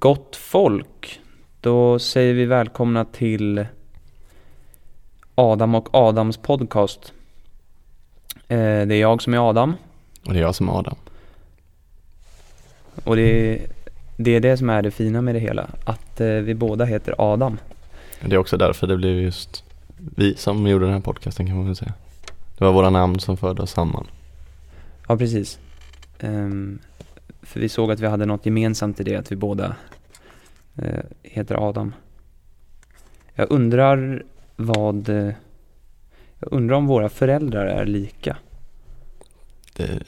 Gott folk, då säger vi välkomna till Adam och Adams podcast. Eh, det är jag som är Adam Och det är jag som är Adam. och det är, det är det som är det fina med det hela. Att eh, vi båda heter Adam. Det är också därför det blev just vi som gjorde den här podcasten kan man väl säga. Det var våra namn som förde oss samman. Ja, precis. Ehm, för vi såg att vi hade något gemensamt i det, att vi båda heter Adam. Jag undrar vad... eh, Jag undrar om våra föräldrar är lika. Det,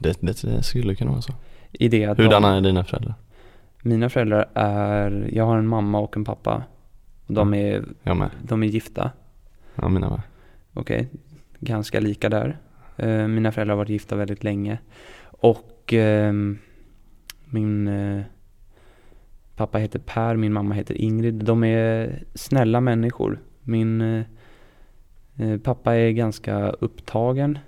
det, det, det skulle kunna vara så. I det att Hurdana de, är dina föräldrar? mina föräldrar är... Jag har en mamma och en pappa. Och de är, Jag med. de är gifta. Ja, mina med. Okej, ganska lika där. Eh, mina föräldrar har varit gifta väldigt länge. Och ehm, min eh, pappa heter Per, min mamma heter Ingrid. De är snälla människor. Min eh, eh, pappa är ganska upptagen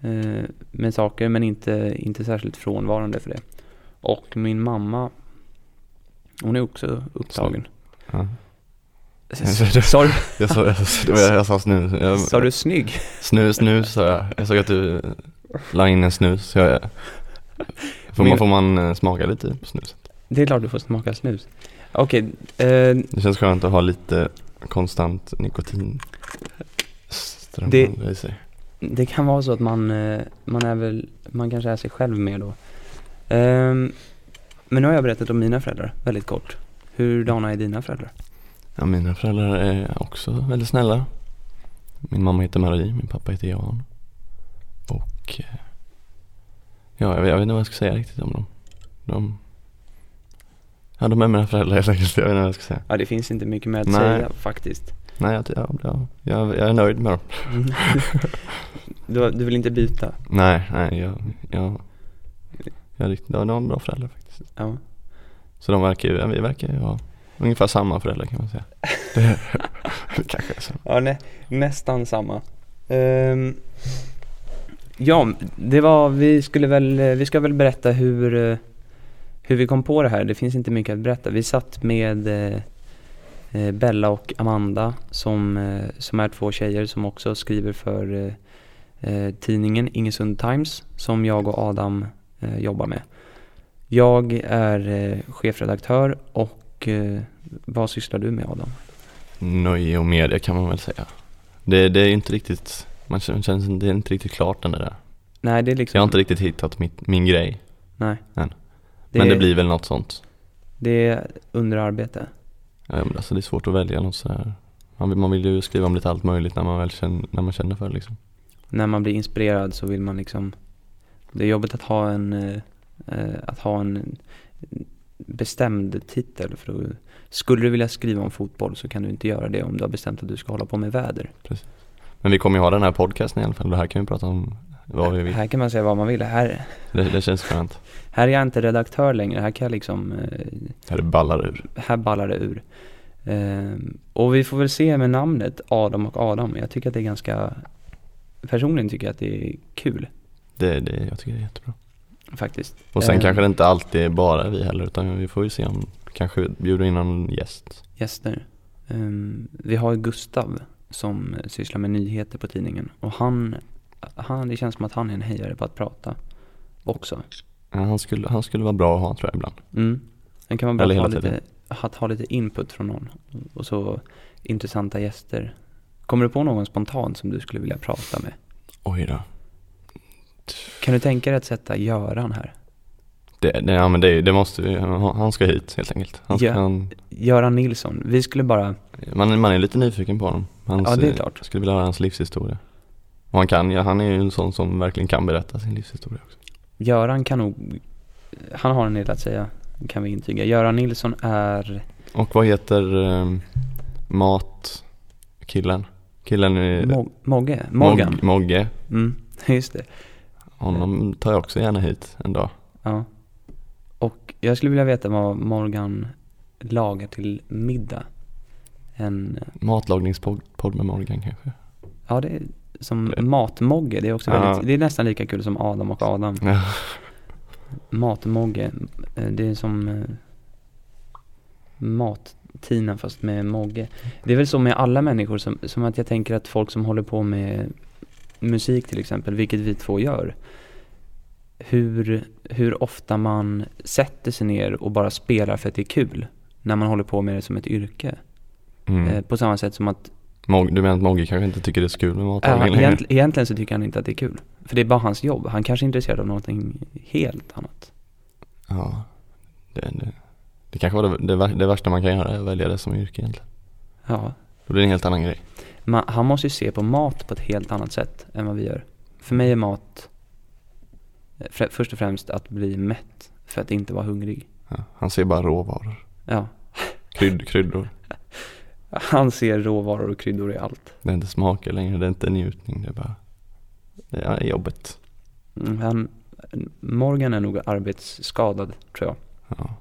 eh, med saker men inte, inte särskilt frånvarande för det. Och min mamma, hon är också upptagen. Ja. Sa du, Jag sa, jag, sa- jag, jag sa snus. Jag, sa du snygg? Snus, snus sa jag. Jag såg att du la in en snus. Jag, får, man, får man smaka lite på snuset? Det är klart du får smaka snus. Okej, eh, Det känns skönt att ha lite konstant nikotin strömmande i sig. Det kan vara så att man, eh, man är väl, man kanske är sig själv mer då. Ehm, men nu har jag berättat om mina föräldrar, väldigt kort. Hurdana är dina föräldrar? Ja, mina föräldrar är också väldigt snälla. Min mamma heter Marie, min pappa heter Jan. Och eh, ja, jag vet inte vad jag ska säga riktigt om dem. De, ja, de är mina föräldrar helt enkelt. Jag vet inte vad jag ska säga. Ja, det finns inte mycket mer att Nej. säga faktiskt. Nej, jag, ja, ja, jag, jag är nöjd med dem. du, du vill inte byta? Nej, nej, jag, jag, jag är riktigt, ja, de har bra föräldrar faktiskt. Ja. Så de verkar ju, vi verkar ju ha ungefär samma föräldrar kan man säga. Det, det kanske är så. Ja, nä, nästan samma. Ehm, ja, det var, vi skulle väl, vi ska väl berätta hur, eh, hur vi kom på det här. Det finns inte mycket att berätta. Vi satt med eh, eh, Bella och Amanda som, eh, som är två tjejer som också skriver för eh, eh, tidningen Ingesund Times som jag och Adam eh, jobbar med. Jag är chefredaktör och vad sysslar du med Adam? Nöje och media kan man väl säga. Det, det är inte riktigt, man känner det är inte riktigt klart den där. Nej, det är liksom... Jag har inte riktigt hittat mitt, min grej. Nej. än. Men det blir väl något sånt. Det är under arbete. Ja, men alltså det är svårt att välja något sådär. Man vill, man vill ju skriva om lite allt möjligt när man väl känner, när man känner för det liksom. När man blir inspirerad så vill man liksom Det är jobbigt att ha en eh, eh, Att ha en bestämd titel för då, Skulle du vilja skriva om fotboll så kan du inte göra det om du har bestämt att du ska hålla på med väder. Men vi kommer ju ha den här podcasten i alla fall. Det här kan vi prata om vad vi vill. Här kan man säga vad man vill. Här, Det, det känns skönt. här är jag inte redaktör längre. Här kan jag liksom eh, Här det ballar ur. Här ballar det ur. Ehm, och vi får väl se med namnet Adam och Adam. Jag tycker att det är ganska Personligen tycker jag att det är kul Det, det, jag tycker det är jättebra. faktiskt. Och sen Ehm, kanske det inte alltid är bara vi heller utan vi får ju se om kanske bjuder in någon gäst. gäster. Ehm, vi har Gustav som sysslar med nyheter på tidningen och han, han, det känns som att han är en hejare på att prata också. Ja, han, skulle, han skulle vara bra att ha tror jag ibland. Mm. Sen kan man bara Eller ha hela lite, tiden. att ha lite input från någon och så intressanta gäster. Kommer du på någon spontant som du skulle vilja prata med? Oj då. Kan du tänka dig att sätta Göran här? Det, det, ja men det, det måste vi, han ska hit helt enkelt. Han, ska- Ja. han, Göran Nilsson, vi skulle bara, man, man är lite nyfiken på honom. Hans, Ja, det är klart. Skulle vilja höra hans livshistoria. Och han kan, ja, han är ju en sån som verkligen kan berätta sin livshistoria också. Göran kan nog, han har en del att säga, kan vi intyga. Göran Nilsson är Och vad heter eh, matkillen? Killen i Mo- Mogge, Morgan. Mog, Mogge. Mm, just det. Honom tar jag också gärna hit en dag. Ja. Och jag skulle vilja veta vad Morgan lagar till middag. En, Matlagningspodd podd med Morgan kanske. ja det som matmogge, det är också Ja. väldigt, det är nästan lika kul som Adam och Adam. Ja. Matmogge, eh, det är som, eh, mat-Tina fast med Mogge. Det är väl så med alla människor som, som att jag tänker att folk som håller på med musik till exempel, vilket vi två gör. Hur, hur ofta man sätter sig ner och bara spelar för att det är kul. När man håller på med det som ett yrke. Mm. Eh, på samma sätt som att Mog, du menar att Mogge kanske inte tycker det är så kul med matlagning längre? egent, egentligen så tycker han inte att det är kul. För det är bara hans jobb. Han kanske är intresserad av någonting helt annat. Ja, det, det, det kanske var det, det, det värsta man kan göra, är att välja det som yrke egentligen. Ja. Då blir det en helt annan grej. Man, han måste ju se på mat på ett helt annat sätt än vad vi gör. För mig är mat eh, fr- först och främst att bli mätt för att inte vara hungrig. Ja, han ser bara råvaror, Ja. krydd, kryddor. Han ser råvaror och kryddor i allt. Det är inte smaker längre, det är inte njutning, det är bara det är jobbet. Mm, Han, Morgan är nog arbetsskadad tror jag. Ja.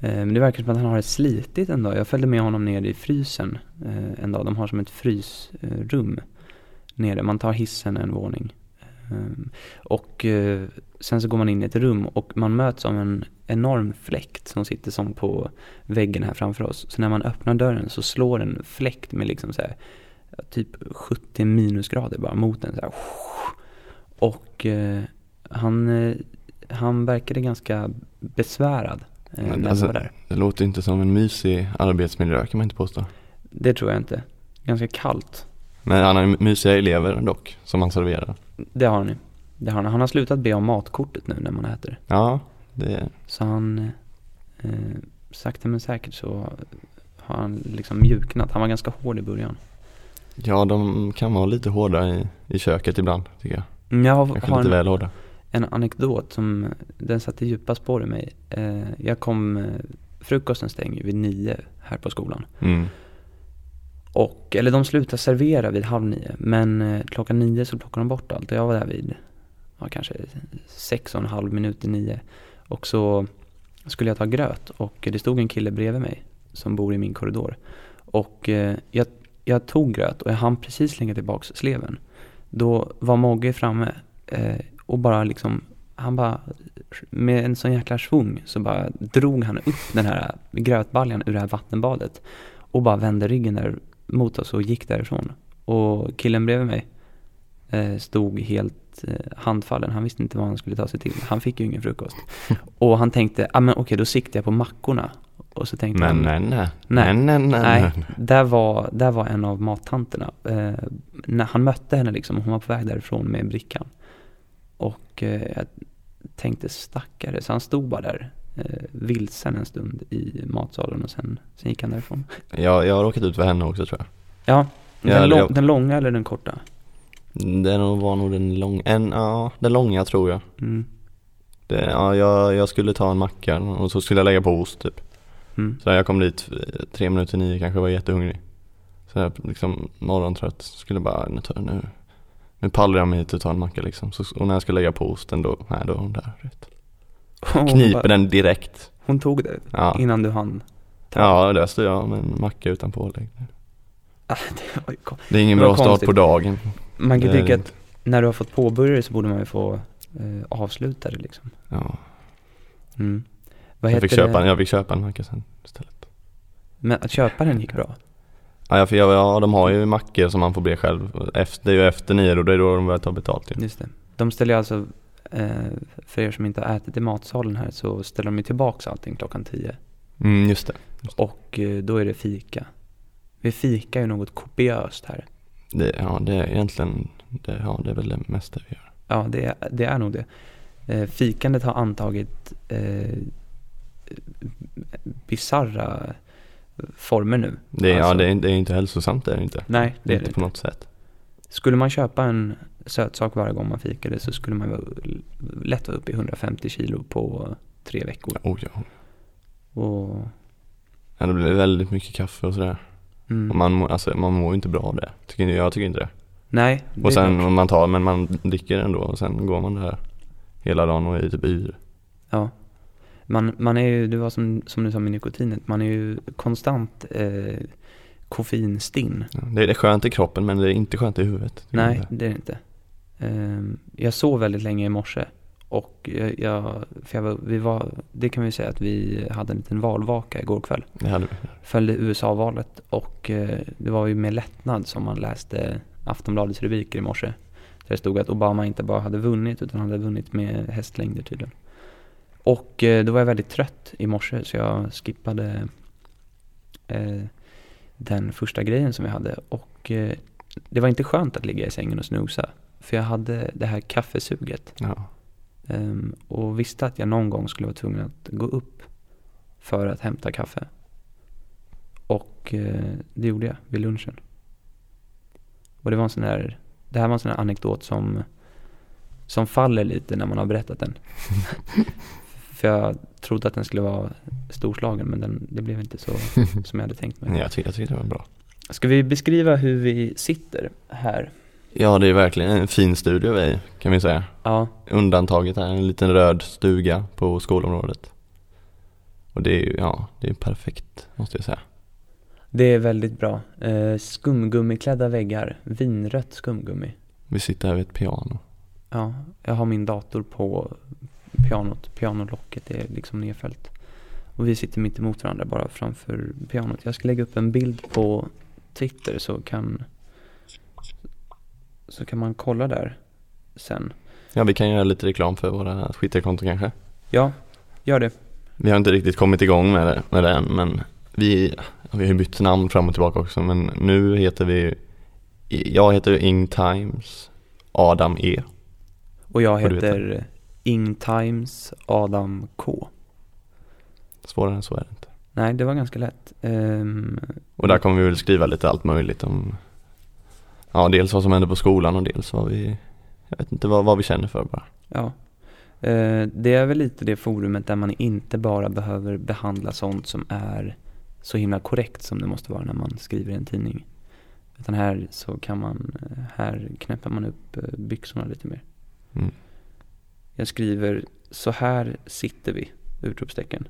Eh, Men det verkar som att han har det slitigt en dag. Jag följde med honom ner i frysen eh, en dag. De har som ett frysrum nere. Man tar hissen en våning. Eh, Och eh, sen så går man in i ett rum och man möts av en enorm fläkt som sitter som på väggen här framför oss. Så när man öppnar dörren så slår en fläkt med liksom så här, typ 70 minusgrader bara mot en så här. Och eh, han, eh, han verkade ganska besvärad eh, Men när alltså- var där. Det låter inte som en mysig arbetsmiljö kan man inte påstå. Det tror jag inte. Ganska kallt. Men han har mysiga elever dock, som han serverar. Det har han ju. Det har han. han har slutat be om matkortet nu när man äter. Ja, det, Så han, eh, sakta men säkert så har han liksom mjuknat. Han var ganska hård i början. ja de kan vara lite hårda i, i köket ibland tycker jag. Mm, Jag har, Kanske har lite en, väl hårda. en anekdot som, den satte djupa spår i mig. Eh, jag kom, eh, frukosten stänger vid nio här på skolan. Mm. Och, eller de slutar servera vid halv nio. Men eh, klockan nio så plockar de bort allt. Och jag var där vid, ja, kanske sex och en halv minut i nio. Och så skulle jag ta gröt. Och det stod en kille bredvid mig. Som bor i min korridor. Och eh, jag, jag tog gröt och jag hann precis slänga tillbaks sleven. Då var Mogge framme. Eh, och bara liksom, han bara med en sån jäkla svung så bara drog han upp den här grötbaljan ur det här vattenbadet. Och bara vände ryggen där mot oss och gick därifrån. Och killen bredvid mig eh, stod helt eh, handfallen. Han visste inte vad han skulle ta sig till. Han fick ju ingen frukost. Och han tänkte, ah, men okej då siktar jag på mackorna. Och så tänkte Men han, nej, nej. Nej. Nej, nej, nej. Nej, där var, där var en av mattanterna. Eh, när han mötte henne liksom, hon var på väg därifrån med brickan. Och eh, jag tänkte stackare, så han stod bara där eh, vilsen en stund i matsalen och sen, sen gick han därifrån. Jag, jag har råkat ut för henne också tror jag. Ja, den, Ja, lång, jag- den långa eller den korta? Det nog- var nog den långa, en, ja, den långa tror jag. Mm. Det, ja, jag, jag skulle ta en macka och så skulle jag lägga på ost typ. Mm. Så jag kom dit eh, tre minuter nio kanske var jättehungrig. Så jag liksom morgontrött, skulle bara, nu, tar- nu, nu pallar jag mig hit och tar en macka liksom. Så, och när jag ska lägga på osten då, nej då är hon där. Vet. Hon, Kniper bara- den direkt. hon tog det Ja, innan du hann ta. ja där står jag med en macka utan pålägg. Ah, det ju kon- Det är ingen Det bra start konstigt. på dagen. Man kan Det tycka det att när du har fått påbörja det så borde man ju få eh, avsluta det liksom. Ja. Mm. Vad Jag fick, köpa, det? en- jag fick köpa en macka sen istället. Men att köpa den gick bra? Ja, jag, jag, ja, de har ju mackor som man får be själv. Efter, det är ju efter nio då, det är då de börjar ta betalt ju. Just det. De ställer ju alltså, eh, för er som inte har ätit i matsalen här, så ställer de ju tillbaks allting klockan 10. Mm, just det. Och eh, då är det fika. Vi fikar ju något kopiöst här. Det. Ja, det är egentligen, det, ja, det är väl det mesta vi gör. Ja, det, är- det är nog det. Eh, fikandet har antagit eh, bizarra former nu. Det, Alltså- ja, det, är, det är inte hälsosamt, det är det inte. Nej, det är det inte på något sätt. Skulle man köpa en sötsak varje gång man fikade så skulle man vara lätt vara uppe i 150 kilo på tre veckor. Oh, ja. Och, ja, det blir väldigt mycket kaffe och sådär. Mm, Och man, alltså, man mår ju inte bra av det. Tycker, jag tycker inte det. nej, det Och sen om man tar, men man dricker ändå och sen går man där hela dagen och är typ yr. Ja. Man, man är ju, det var som, som du sa med nikotinet, man är ju konstant eh, koffeinstinn. Ja, det, är- skönt i kroppen men det är inte skönt i huvudet. Nej, det är det inte. Ehm, jag sov väldigt länge i morse Och jag, jag, för jag vi var, det kan vi säga att vi hade en liten valvaka igår kväll. Vi. Följde USA-valet och eh, det var ju med lättnad som man läste Aftonbladets rubriker i morse. Där det stod att Obama inte bara hade vunnit utan hade vunnit med hästlängder tydligen. Och eh, då var jag väldigt trött i morse så jag skippade eh, den första grejen som vi hade. Och eh, det var inte skönt att ligga i sängen och snosa. För jag hade det här kaffesuget. Ja. Ehm, och visste att jag någon gång skulle vara tvungen att gå upp för att hämta kaffe. Och eh, det gjorde jag vid lunchen. Och det var en sån där, det här var en sån här anekdot som, som faller lite när man har berättat den. för jag trodde att den skulle vara storslagen men den, det blev inte så som jag hade tänkt mig. Jag tyckte, jag tyckte det var bra. Ska vi beskriva hur vi sitter här? Ja, det är verkligen en fin studio vi kan vi säga. Ja, Undantaget är en liten röd stuga på skolområdet. Och det är ju, ja, det är perfekt måste jag säga. det är väldigt bra. Eh, skumgummiklädda väggar, vinrött skumgummi. Vi sitter här vid ett piano. Ja, jag har min dator på pianot. Pianolocket är liksom nedfällt. Och vi sitter mitt emot varandra bara framför pianot. Jag ska lägga upp en bild på Twitter så kan så kan man kolla där sen. Ja, vi kan göra lite reklam för våra Twitterkonton kanske. Ja, gör det. Vi har inte riktigt kommit igång med det, med det än, men vi, vi har ju bytt namn fram och tillbaka också, men nu heter vi, jag heter Ing Times, Adam E. Och jag du heter Ing Times Adam K. Svårare än så är det inte. Nej, det var ganska lätt. Ehm, Och där kommer vi väl skriva lite allt möjligt om, ja dels vad som händer på skolan och dels vad vi, jag vet inte vad, vad vi känner för bara. Ja. Eh, det är väl lite det forumet där man inte bara behöver behandla sånt som är så himla korrekt som det måste vara när man skriver i en tidning. Utan här så kan man, eh, här knäpper man upp eh, byxorna lite mer. Mm. Jag skriver så här sitter vi, utropstecken.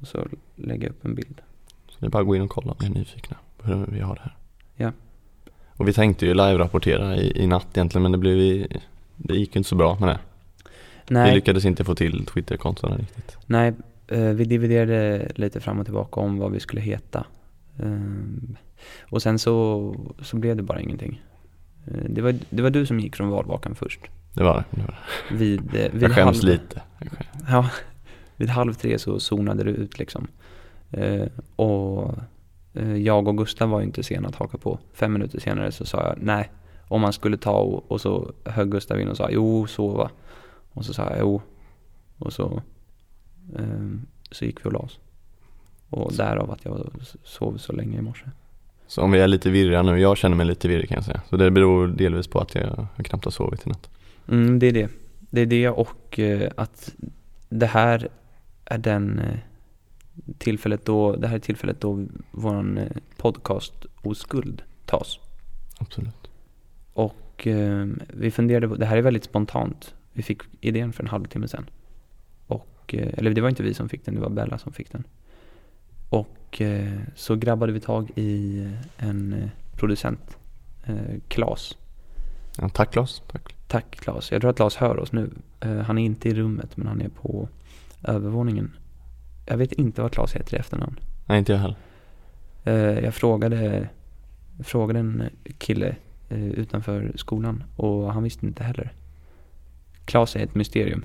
Och så lägger jag upp en bild. Så det är bara att gå in och kolla om ni är nyfikna på hur vi har det här. Ja. Och vi tänkte ju live-rapportera i, i natt egentligen men det blev det gick ju inte så bra med det. Vi Nej, lyckades inte få till Twitter-kontona riktigt. nej eh, vi dividerade lite fram och tillbaka om vad vi skulle heta. Ehm, och sen så, så blev det bara ingenting. Eh, det, var, det var du som gick från valvakan först. Det var det. det, var det. Vid, eh, vid Jag skäms halv, lite. Jag skäms. Ja, vid halv tre så zonade du ut liksom. Eh, och eh, jag och Gustav var ju inte sena att haka på. Fem minuter senare så sa jag nej. Om man skulle ta och, och så högg Gustav in och sa jo, sova. Och så sa jag jo. Och så, eh, så gick vi och la oss. Och därav att jag sov så länge i morse. Så om vi är lite virriga nu, jag känner mig lite virrig kan jag säga. Så det beror delvis på att jag, jag knappt har sovit i natt. Mm, det är det. Det är det och eh, att det här är den eh, tillfället då, det här är tillfället då våran eh, podcast Oskuld tas. Absolut. Och eh, vi funderade på, det här är väldigt spontant. Vi fick idén för en halvtimme sedan. Och, eh, eller det var inte vi som fick den, det var Bella som fick den. Och eh, så grabbade vi tag i en eh, producent, eh, Klas. Ja, tack Lars. Tack. Tack Klas. Jag tror att Klas hör oss nu. Eh, han är inte i rummet men han är på övervåningen. Jag vet inte vad Klas heter i efternamn. Nej, inte jag heller. Eh, jag frågade, frågade en kille eh, utanför skolan och han visste inte heller. Klas är ett mysterium.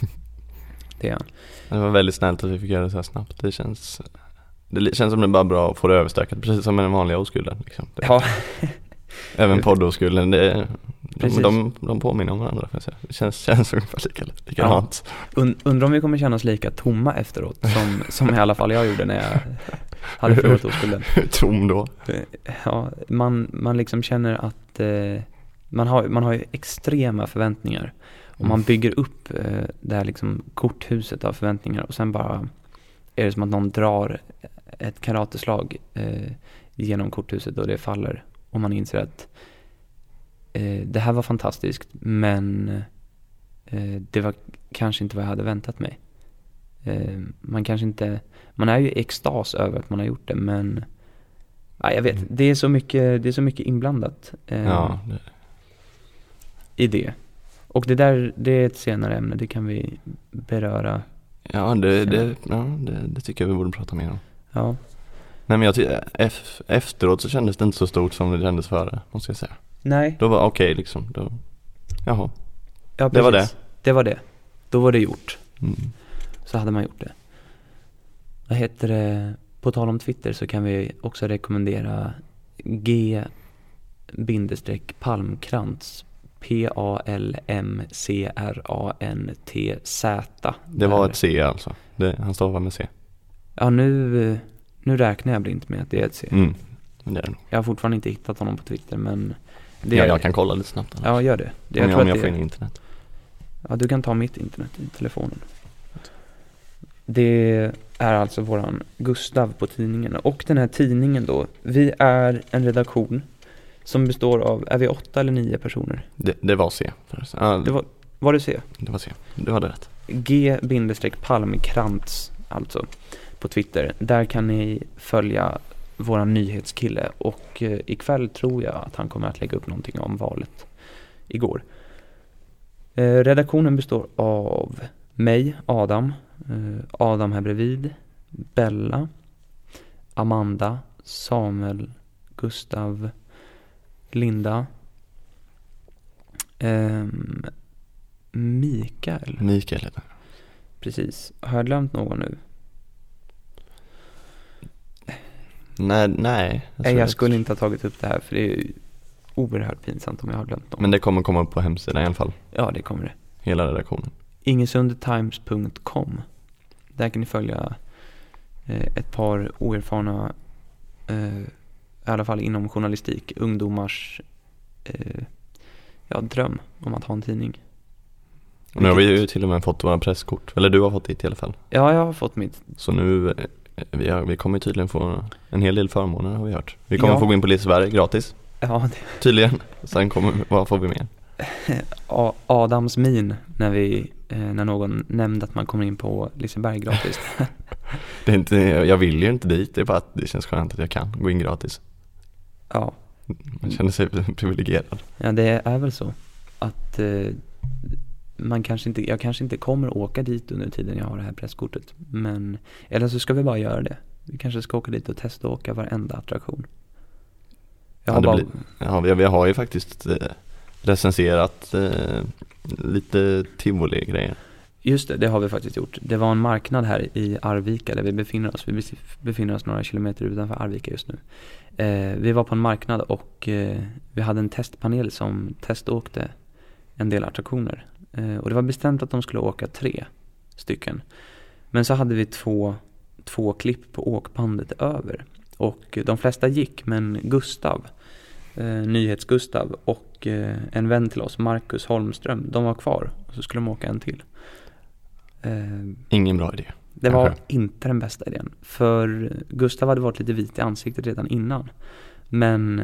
Det är han. Det var väldigt snällt att vi fick göra det så här snabbt. Det känns, det känns som det är bara bra att få det överstökat. Precis som med den vanliga oskulden. Liksom. Ja, Även poddoskulden. Det, de, de, de påminner om varandra. Jag säga. Det känns, känns ungefär lika, likadant. und, undrar om vi kommer känna oss lika tomma efteråt som, som i alla fall jag gjorde när jag hade förlorat oskulden. Tom då? Ja, man, man liksom känner att eh, man, har, man har ju extrema förväntningar. Och man bygger upp eh, det här liksom korthuset av förväntningar och sen bara är det som att någon drar ett karateslag eh, genom korthuset och det faller. Och man inser att eh, det här var fantastiskt men eh, det var kanske inte vad jag hade väntat mig. Eh, man kanske inte, man är ju i extas över att man har gjort det men Ja, jag vet, det är så mycket, det är så mycket inblandat eh, Ja, i det. Och det där, det är ett senare ämne, det kan vi beröra. Ja, det, det, ja det, det tycker jag vi borde prata mer om. Ja, Nej men jag tycker, ef- efteråt så kändes det inte så stort som det kändes före, måste jag säga. nej. Då var okej liksom, då, jaha. Ja, Det var precis. Det var det. Då var det gjort. Mm. Så hade man gjort det. Vad heter det? På tal om Twitter så kan vi också rekommendera G bindestreck palmkrantz P-A-L-M-C-R-A-N-T-Z Det var ett C alltså, det, han stavar med C. Ja nu, nu räknar jag blint med att det är ett C. Mm. Det är det. Jag har fortfarande inte hittat honom på Twitter men det Ja, jag kan kolla lite snabbt annars. Ja gör det. det om jag, om jag får in internet. Ja, du kan ta mitt internet i telefonen. Det är alltså våran Gustav på tidningen. Och den här tidningen då, vi är en redaktion som består av, är vi åtta eller nio personer? Det, det var C. Ja, Det var, var det C? det var C. Du hade rätt. G-palmkrantz alltså på Twitter. Där kan ni följa våran nyhetskille och eh, ikväll tror jag att han kommer att lägga upp någonting om valet igår. Eh, redaktionen består av mig, Adam, eh, Adam här bredvid, Bella, Amanda, Samuel, Gustav, Linda, ehm, Mikael. Mikael heter. Precis. Har jag glömt någon nu? Nej, nej. Nej, jag skulle inte ha tagit upp det här för det är oerhört pinsamt om jag har glömt någon. Men det kommer komma upp på hemsidan i alla fall. Ja, det kommer det. Hela redaktionen. Ingesundetimes.com Där kan ni följa eh, ett par oerfarna, eh, i alla fall inom journalistik, ungdomars eh, ja, dröm om att ha en tidning. Och nu har vi ju till och med fått våra presskort. Eller du har fått ditt i alla fall. Ja, jag har fått mitt. Så nu, vi, har, vi kommer tydligen få en hel del förmåner har vi hört. Vi kommer Ja. få gå in på Liseberg gratis, Ja, det, tydligen. Sen kommer, vad får vi mer? Adams min när vi, eh, när någon nämnde att man kommer in på Liseberg gratis. Det är inte, jag vill ju inte dit, det är bara att det känns skönt att jag kan gå in gratis. ja, Man känner sig privilegierad. Ja, det är väl så att eh, man kanske inte, jag kanske inte kommer åka dit under tiden jag har det här presskortet. Men, eller så ska vi bara göra det. Vi kanske ska åka dit och testa att åka varenda attraktion. Jag Ja, har det bara, blir- Ja, vi, vi har ju faktiskt eh, recenserat eh, lite tivoli-grejer. Just det, det har vi faktiskt gjort. Det var en marknad här i Arvika där vi befinner oss. Vi befinner oss några kilometer utanför Arvika just nu. Eh, vi var på en marknad och eh, vi hade en testpanel som teståkte en del attraktioner. Eh, och det var bestämt att de skulle åka tre stycken. Men så hade vi två, två klipp på åkbandet över. Och de flesta gick, men Gustav, eh, Nyhets-Gustav och eh, en vän till oss, Marcus Holmström, de var kvar. Och så skulle de åka en till. Eh, Ingen bra idé. det var Kanske. inte den bästa idén. För Gustav hade varit lite vit i ansiktet redan innan. Men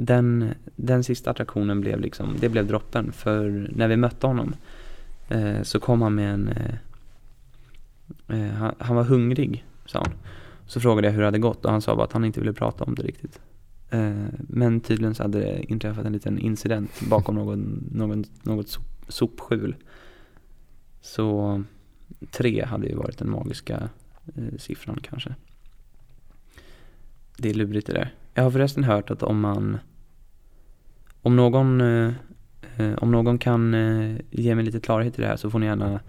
den, den sista attraktionen blev liksom, det blev droppen. För när vi mötte honom eh, så kom han med en, eh, eh, han, han var hungrig, sa han. Så frågade jag hur det hade gått och han sa bara att han inte ville prata om det riktigt. Eh, men tydligen så hade det inträffat en liten incident bakom någon, någon, något sop, sopskjul. Så tre hade ju varit den magiska eh, siffran kanske. Det är lurigt det där. Jag har förresten hört att om man om någon eh, eh, om någon kan eh, ge mig lite klarhet i det här så får ni gärna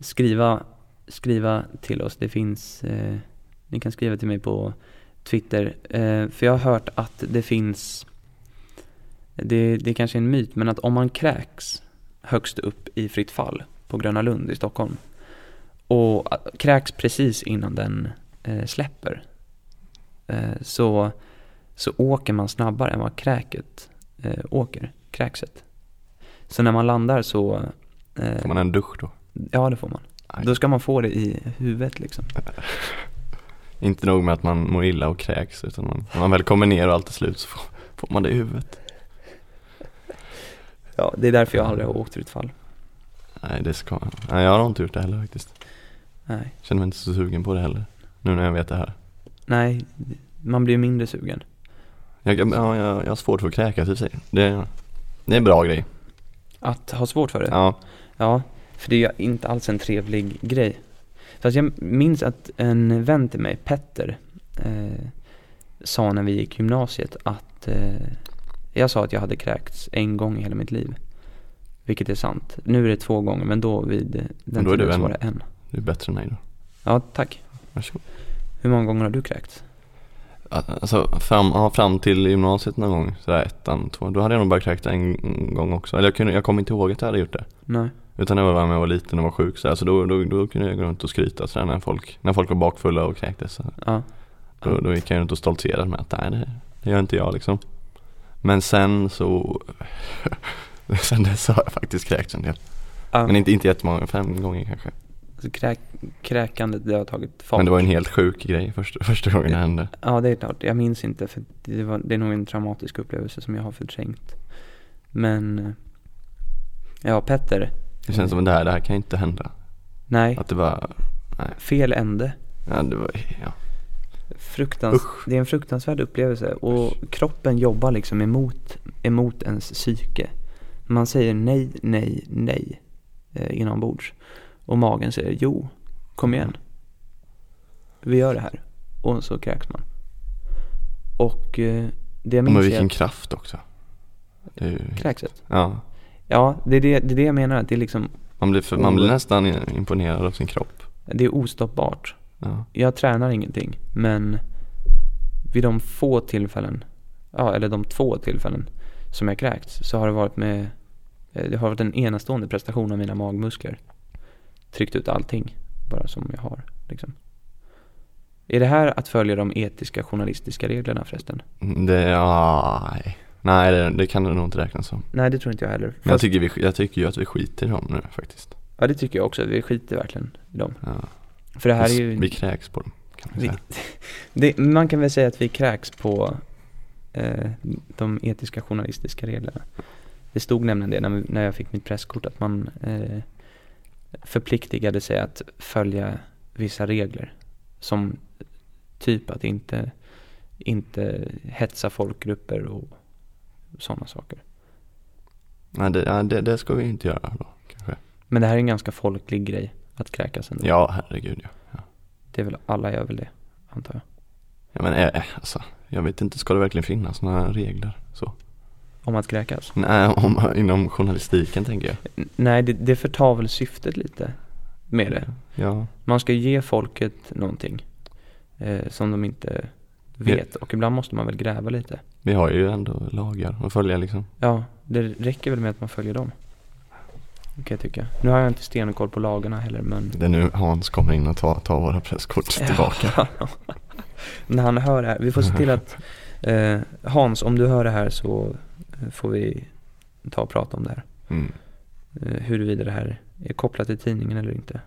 skriva skriva till oss. Det finns eh, ni kan skriva till mig på Twitter. Eh, för jag har hört att det finns det, det kanske är en myt men att om man kräks högst upp i fritt fall på Gröna Lund i Stockholm och kräks precis innan den eh, släpper eh, så, så åker man snabbare än vad kräket eh, åker, kräkset. Så när man landar så, eh, Får man en dusch då? ja det får man. Aj. Då ska man få det i huvudet liksom. Inte nog med att man mår illa och kräks utan man, när man väl kommer ner och allt är slut så får, får man det i huvudet. Ja, det är därför jag aldrig har åkt fritt fall. Nej det ska Nej jag har inte gjort det heller faktiskt. Nej, Känner mig inte så sugen på det heller. Nu när jag vet det här. nej, man blir mindre sugen. Jag, ja, jag, jag har svårt för att kräkas i sig. Det, det är en bra grej. Att ha svårt för det? Ja. Ja, för det är ju inte alls en trevlig grej. Fast jag minns att en vän till mig, Petter, eh, sa när vi gick gymnasiet att eh, jag sa att jag hade kräkts en gång i hela mitt liv. Vilket är sant. Nu är det två gånger, men då vid den då tiden så var det en. Du är bättre än mig då. Ja, tack. Varsågod. Hur många gånger har du kräkts? Alltså fram, ja, fram till gymnasiet någon gång, sådär ettan, två. Då hade jag nog bara kräkt en gång också. Eller jag, kunde, jag kommer inte ihåg att jag hade gjort det. Nej. Utan det var när jag var liten och var sjuk så, här, så då, då, då kunde jag gå runt och skryta sådär när folk, när folk var bakfulla och kräktes. Så. Ja. Då, då gick jag runt och stoltserade med att nej det, det gör inte jag liksom. Men sen så, sen dess har jag faktiskt kräkts en del. ja. Men inte, inte jättemånga, fem gånger kanske. Så kräk, kräkandet, det har tagit fart. Men det var en helt sjuk grej första, första gången det hände. Ja, det är klart. Jag minns inte för det, var, det är nog en traumatisk upplevelse som jag har förträngt. Men, eh, ja, Petter. Det känns som att det här, det här kan inte hända. Nej, Att det var, fel ände. ja det var, ja. Fruktans, det är en fruktansvärd upplevelse och kroppen jobbar liksom emot, emot ens psyke. Man säger nej, nej, nej eh, inombords. Och magen säger jo, kom igen. Vi gör det här. Och så kräks man. Och eh, det jag Men minns är vilken att kraft också. Det är ju, kräkset. ja. Ja, det är det, det är det jag menar. Att det är liksom, Man blir, för, man blir nästan imponerad av sin kropp. det är ostoppbart. Ja. Jag tränar ingenting, men vid de få tillfällen, ja eller de två tillfällen som jag kräkts så har det varit med, eh, det har varit en enastående prestation av mina magmuskler. Tryckt ut allting, bara som jag har liksom. Är det här att följa de etiska journalistiska reglerna förresten? Det, ja, nej. Det, det kan det nog inte räknas som. Nej, det tror inte jag heller. Men jag tycker, vi, jag tycker ju att vi skiter i dem nu faktiskt. ja, det tycker jag också. Vi skiter verkligen i dem. Ja. För det här är ju... vi kräks på dem kan man Vi- säga. Det, man kan väl säga att vi kräks på eh, de etiska journalistiska reglerna. Det stod nämligen det när, när jag fick mitt presskort att man eh, förpliktigade sig att följa vissa regler. Som typ att inte, inte hetsa folkgrupper och sådana saker. Nej det, det, det ska vi inte göra då kanske. Men det här är en ganska folklig grej att kräkas ändå. Ja herregud ja. ja. Det är väl, alla gör väl det, antar jag. ja men äh, alltså, jag vet inte, ska det verkligen finnas några regler så? Om att kräkas. Nej, om, inom journalistiken tänker jag. Nej, det, det förtar väl syftet lite med det. Ja, Man ska ge folket någonting eh, som de inte vet och ibland måste man väl gräva lite. vi har ju ändå lagar att följa liksom. Ja, det räcker väl med att man följer dem. Kan jag tycka. Nu har jag inte stenkoll på lagarna heller men Det är nu Hans kommer in och tar, tar våra presskort tillbaka. När han hör det här, vi får se till att eh, Hans, om du hör det här så får vi ta och prata om det här. Mm. Eh, huruvida det här är kopplat till tidningen eller inte.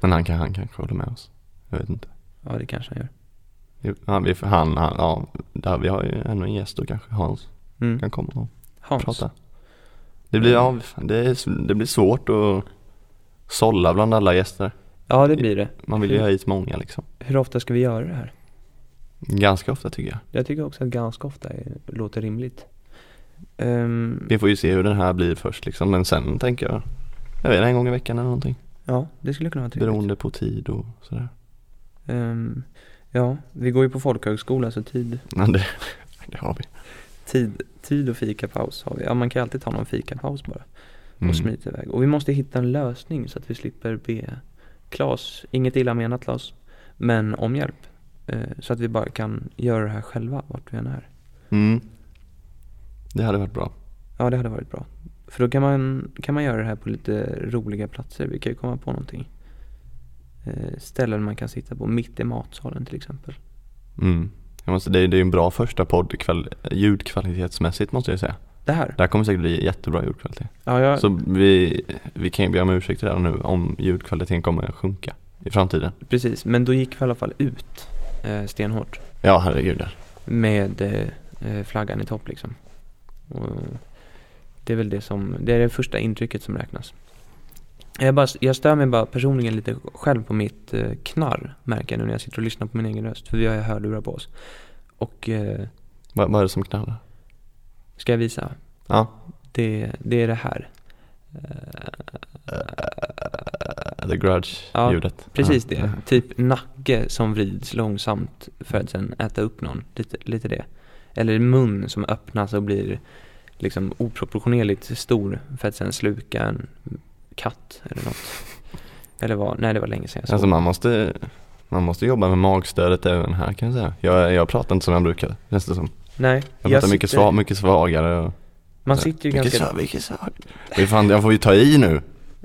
Men han kan, han kanske håller med oss. Jag vet inte. Ja, det kanske han gör. Han, vi, han, han, ja, där, vi har ju ännu en gäst då kanske. Hans Mm. kan komma och Hans. prata. Det blir, ja, det, är, det blir svårt att sålla bland alla gäster. Ja, det blir det. Man vill ju ha hit många liksom. Hur ofta ska vi göra det här? Ganska ofta tycker jag. Jag tycker också att ganska ofta är, låter rimligt. Ehm, Vi får ju se hur den här blir först liksom. Men sen tänker jag, jag vet en gång i veckan eller någonting. ja, det skulle kunna vara trevligt. Beroende på tid och sådär. Ehm, ja, vi går ju på folkhögskola så tid, Men det, det har vi. tid, tid och fikapaus har vi. Ja, man kan ju alltid ta någon fikapaus bara och Mm. smita iväg. Och vi måste hitta en lösning så att vi slipper be Klas, inget illa menat Klas, men om hjälp. Eh, så att vi bara kan göra det här själva vart vi än är. Mm. Det hade varit bra. Ja, det hade varit bra. För då kan man, kan man göra det här på lite roliga platser. Vi kan ju komma på någonting. Eh, ställen man kan sitta på, mitt i matsalen till exempel. Mm. Jag måste, det, är- det är en bra första podd kval, ljudkvalitetsmässigt måste jag säga. Det här? Det här kommer säkert bli jättebra ljudkvalitet. Ja, jag, Så vi, vi kan ju be om ursäkt redan nu om ljudkvaliteten kommer att sjunka i framtiden. precis. Men då gick vi i alla fall ut eh, stenhårt Ja, herregud. ja. med eh, eh, flaggan i topp liksom. Och det är väl det som, det är det första intrycket som räknas. Jag, bara, jag stör mig bara personligen lite själv på mitt eh, knarr, märker jag nu när jag sitter och lyssnar på min egen röst. För vi har ju hörlurar på oss. Och eh, Vad, vad är det som knallar? ska jag visa? Ja, det, det är det här. The Grudge-ljudet. Precis Ja. det. Typ nacke som vrids långsamt för att sen äta upp någon. Lite, lite det. Eller mun som öppnas och blir liksom oproportionerligt stor för att sen sluka en katt eller något. Eller vad, nej det var länge sedan jag såg. Alltså man måste, man måste jobba med magstödet även här kan jag säga. Jag, jag pratar inte som jag brukar, känns det som. nej, Jag pratar mycket, sitter- sva, mycket svagare och Man sitter ju mycket ganska... svag, mycket svag. Fan, jag får ju ta i nu.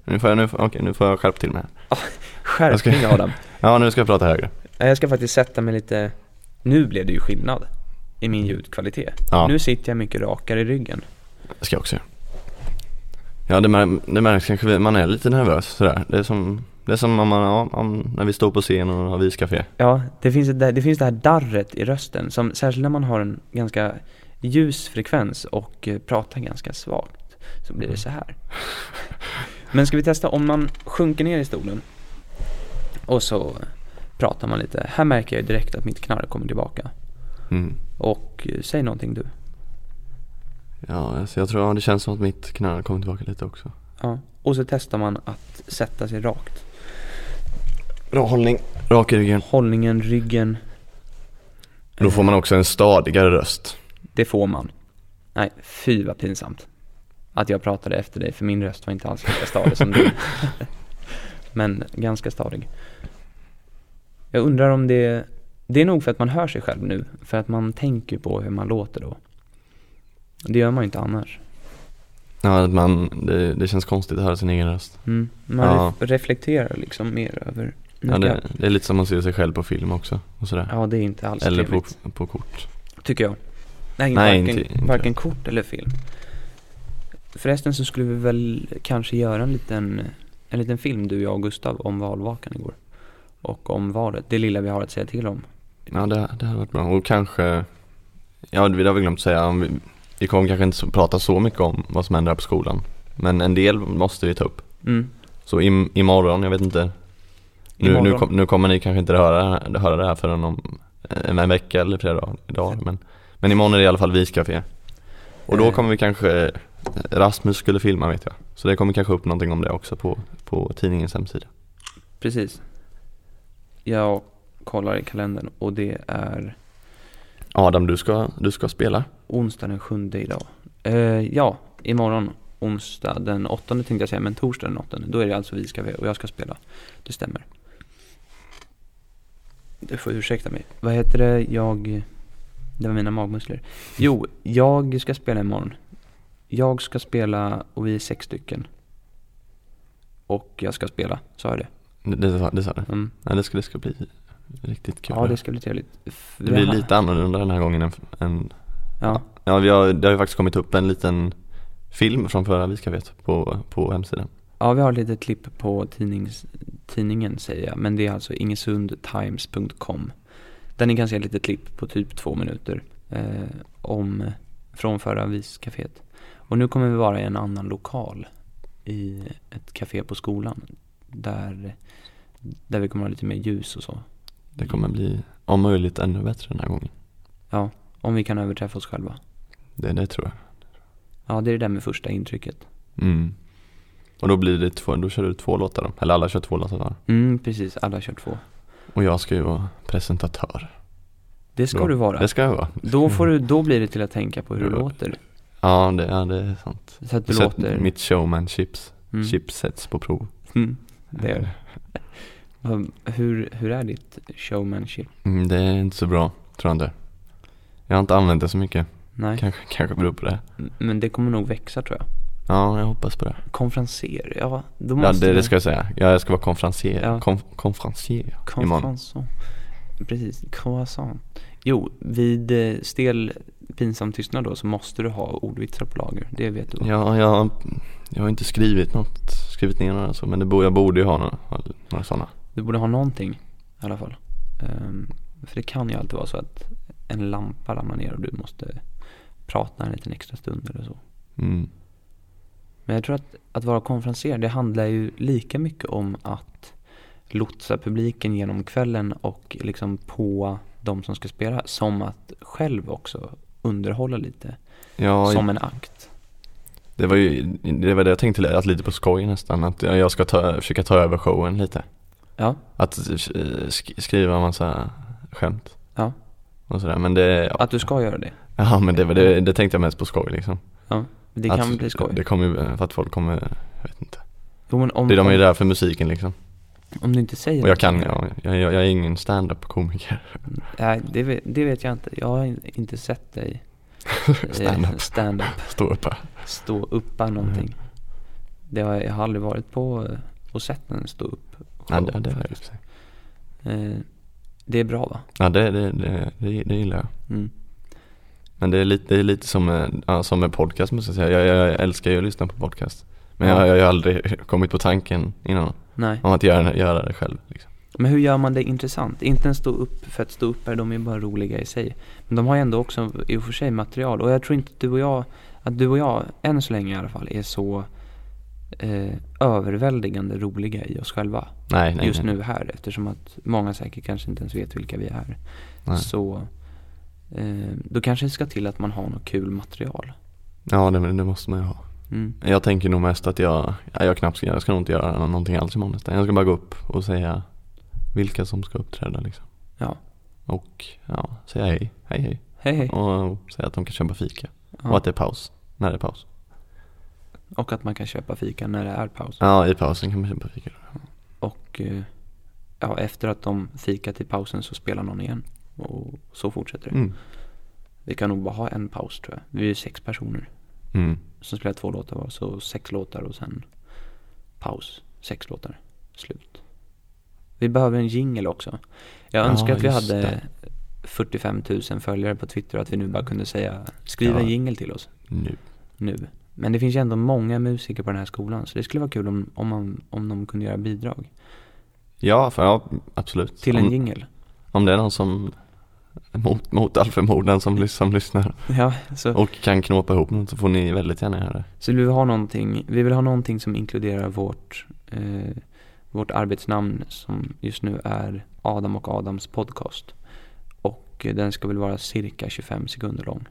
Nu får jag, nu, okej, nu får jag skärpa till mig. här. Skärpning Adam. Ja, nu ska jag prata högre. Jag ska faktiskt sätta mig lite, nu blev det ju skillnad i min ljudkvalitet. Ja. Nu sitter jag mycket rakare i ryggen. Det ska jag också göra. Ja, det, mär, det märks kanske, man är lite nervös sådär. Det är som, det är som om man, ja, om, när vi står på scen och har viscafé. Ja, det finns, ett, det finns det här darret i rösten som särskilt när man har en ganska ljus frekvens och eh, pratar ganska svagt så blir det så här. Men ska vi testa om man sjunker ner i stolen och så pratar man lite. Här märker jag ju direkt att mitt knarr kommer tillbaka. Mm. Och eh, säg någonting du. Ja, alltså jag tror, ja, det känns som att mitt knarr kommer tillbaka lite också. Ja. Och så testar man att sätta sig rakt. Bra hållning. Rak i ryggen. Hållningen, ryggen. Då får man också en stadigare röst. Det får man. Nej, fy vad pinsamt. Att jag pratade efter dig, för min röst var inte alls lika stadig som din. Men ganska stadig. Jag undrar om det, det är nog för att man hör sig själv nu, för att man tänker på hur man låter då. Det gör man ju inte annars. Ja, man, det, det känns konstigt att höra sin egen röst. Mm. Man Ja. ref- reflekterar liksom mer över, Ja, det, det är lite som att se sig själv på film också och sådär. ja det är inte alls Eller på, trevligt, på kort. tycker jag. Nej, Nej, varken, inte- inte. varken kort eller film. Förresten så skulle vi väl kanske göra en liten, en liten film du, jag och Gustav om valvakan igår. Och om valet, det lilla vi har att säga till om. Ja, det, det hade varit bra. Och kanske, ja det har vi glömt säga, om vi, vi kommer kanske inte prata så mycket om vad som händer här på skolan. Men en del måste vi ta upp. Mm. Så im, imorgon, jag vet inte. Nu, nu, kom, nu kommer ni kanske inte höra, höra det här förrän om en, en vecka eller flera dagar. dagar men, men imorgon är det i alla fall viscafé. Och då Eh. kommer vi kanske, Rasmus skulle filma vet jag. Så det kommer kanske upp någonting om det också på, på tidningens hemsida. Precis. Jag kollar i kalendern och det är Adam, du ska, du ska spela. onsdag den sjunde idag. Eh, ja, imorgon onsdag den åttonde tänkte jag säga, men torsdag den åttonde. Då är det alltså vi ska och jag ska spela. Det stämmer. Du får ursäkta mig. Vad heter det? Jag... Det var mina magmuskler. Jo, jag ska spela imorgon. Jag ska spela och vi är sex stycken. Och jag ska spela, sa jag det? Det, det, sa- du. Mm. Nej, det ska, det ska bli riktigt kul. Ja, det ska bli trevligt. Det blir lite annorlunda den här gången än, än Ja, Ja, vi har, det har ju faktiskt kommit upp en liten film från förra Viskafet på, på hemsidan. Ja, vi har ett litet klipp på tidnings, tidningen säger jag, men det är alltså ingesundtimes.com. Där ni kan se ett litet klipp på typ två minuter eh, om från förra viscaféet. Och nu kommer vi vara i en annan lokal i ett café på skolan där, där vi kommer ha lite mer ljus och så. Det kommer bli om möjligt ännu bättre den här gången. Ja, om vi kan överträffa oss själva. Det, det tror jag. Ja, det är det där med första intrycket. Mm. Och då blir det två, då kör du två låtar då. Eller alla kör två låtar var. Mm, precis. Alla kör två. Och jag ska ju vara presentatör. Det ska Då- du vara. Det ska jag vara. Då, får du, då blir det till att tänka på hur du Ja. låter. Ja, det, ja, det är sant. Så att du Så låter... att mitt showmanships, Mm. chip sätts på prov. Mm, det gör det. Hur, hur är ditt showmanship? Mm, det är inte så bra, tror jag inte. Jag har inte använt det så mycket. Nej, Kanske, kanske beror på det. men det kommer nog växa tror jag. Ja, jag hoppas på det. Konferenser, ja då Ja, måste det, det man- ska jag säga. Ja, jag ska vara konferencier. Ja. Konf, konferencier imorgon. Konferenser. Precis, croissant. Jo, vid eh, stel pinsam tystnad då så måste du ha ordvitsar på lager. Det vet du? Ja, jag, jag har inte skrivit något, skrivit ner några så, men det bo, jag borde ju ha några, några sådana. Du borde ha någonting i alla fall. Ehm, för det kan ju alltid vara så att en lampa ramlar ner och du måste prata en liten extra stund eller så. Mm. Men jag tror att, att vara konferenser, det handlar ju lika mycket om att lotsa publiken genom kvällen och liksom på de som ska spela, som att själv också underhålla lite, Ja, som en akt. Det var ju, det var det jag tänkte att lite på skoj nästan. Att jag ska ta, försöka ta över showen lite. Ja, Att eh, sk- skriva en massa skämt. Ja. Och sådär. Men det, ja, att du ska göra det. ja men det, det, det tänkte jag mest på skoj liksom. Det att, kan bli skoj. Det kommer ju, för att folk kommer, jag vet inte. Jo, men om, Det är de är ju där för musiken liksom. Om du inte säger Och jag kan, jag, jag, jag är ingen stand-up komiker. Nej, det vet, det vet jag inte. Jag har in- inte sett dig Stand-up. eh, stand-up Stå upp här. stå uppa någonting. Det har, jag har aldrig varit på eh, och sett en stå upp. Ja, det, det har jag just. Eh, det är bra va? Ja, det, det, det, det, gillar jag. Mm. Men det är lite, det är lite som, med- ja, som med podcast måste jag säga. Jag, jag älskar ju att lyssna på podcast. Men Ja. jag, jag har ju aldrig kommit på tanken innan Nej. om att göra, göra det själv. Liksom. Men hur gör man det intressant? Inte en stå upp för att stå upp är de är bara roliga i sig. Men de har ju ändå också i och för sig material. Och jag tror inte att du och jag, att du och jag, än så länge i alla fall, är så eh, överväldigande roliga i oss själva. Nej, nej. just nej. nu här. Eftersom att många säkert kanske inte ens vet vilka vi är. Nej. Så eh, då kanske det ska till att man har något kul material. Ja, det, det måste man ju ha. Mm. Jag tänker nog mest att jag, ja, jag knappt ska, jag ska nog inte göra någonting alls imorgon nästan. Jag ska bara gå upp och säga vilka som ska uppträda liksom. Ja. Och ja, säga hej, hej hej. Hej hej. Och säga att de kan köpa fika. Och Ja. att det är paus, när det är paus. Och att man kan köpa fika när det är paus. Ja, i pausen kan man köpa fika. Och eh, ja, efter att de fikat i pausen så spelar någon igen. Och så fortsätter det. Mm. Vi kan nog bara ha en paus tror jag. Vi är sex personer Mm. Som spelar två låtar var. Så sex låtar och sen paus. Sex låtar. Slut. Vi behöver en jingle också. Jag Ja, önskar att vi hade det. 45 000 följare på Twitter och att vi nu bara kunde säga skriv Ja. en jingle till oss Nu. nu. Men det finns ju ändå många musiker på den här skolan så det skulle vara kul om, om, man, om de kunde göra bidrag Ja, för, ja, absolut. till en om, jingle. om det är någon som mot, mot all förmodan som, som lyssnar Ja, så, och kan knåpa ihop något så får ni väldigt gärna göra det. så vi vill ha någonting, vi vill ha någonting som inkluderar vårt, eh, vårt arbetsnamn som just nu är Adam och Adams podcast. Och den ska väl vara cirka 25 sekunder lång,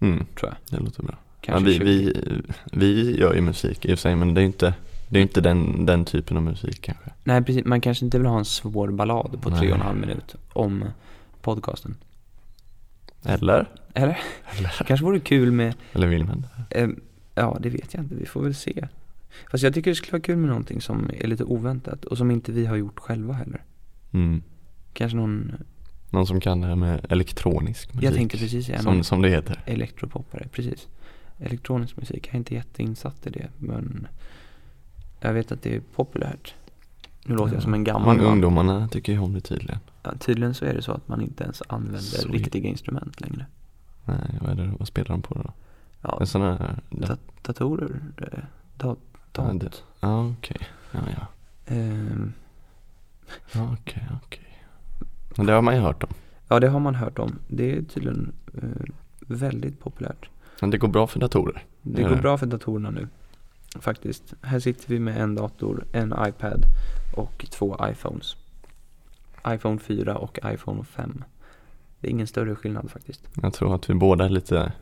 Mm, tror jag. det låter bra. Kanske ja, vi, 20. vi, vi gör ju musik i och för sig men det är inte, det är inte den, den typen av musik kanske. Nej, precis. Man kanske inte vill ha en svår ballad på Nej. tre och en halv minut om podcasten. Eller? Eller? Eller, Kanske vore kul med eller vill man? Eh, ja, det vet jag inte. Vi får väl se. Fast jag tycker det skulle vara kul med någonting som är lite oväntat och som inte vi har gjort själva heller. Mm. Kanske någon, Någon som kan det här med elektronisk musik. jag tänkte precis säga som, som det heter. elektropoppare, precis. Elektronisk musik, jag är inte jätteinsatt i det, men jag vet att det är populärt. Nu låter jag som en gammal Men man. ungdomarna tycker ju om det tydligen. Ja, tydligen så är det så att man inte ens använder Så- riktiga instrument längre. Nej, vad, är det, vad spelar de på då? Ja, En sån här... dat- datorer, eh, dat, Ja, dat. Ja, okej. Ja, ja. Ehm, okej, okej. Men det har man ju hört om. ja, det har man hört om. Det är tydligen eh, väldigt populärt. Men det går bra för datorer. Det går det? bra för datorerna nu. Faktiskt. Här sitter vi med en dator, en iPad och två iPhones. iPhone 4 och iPhone 5. Det är ingen större skillnad faktiskt. Jag tror att vi båda är lite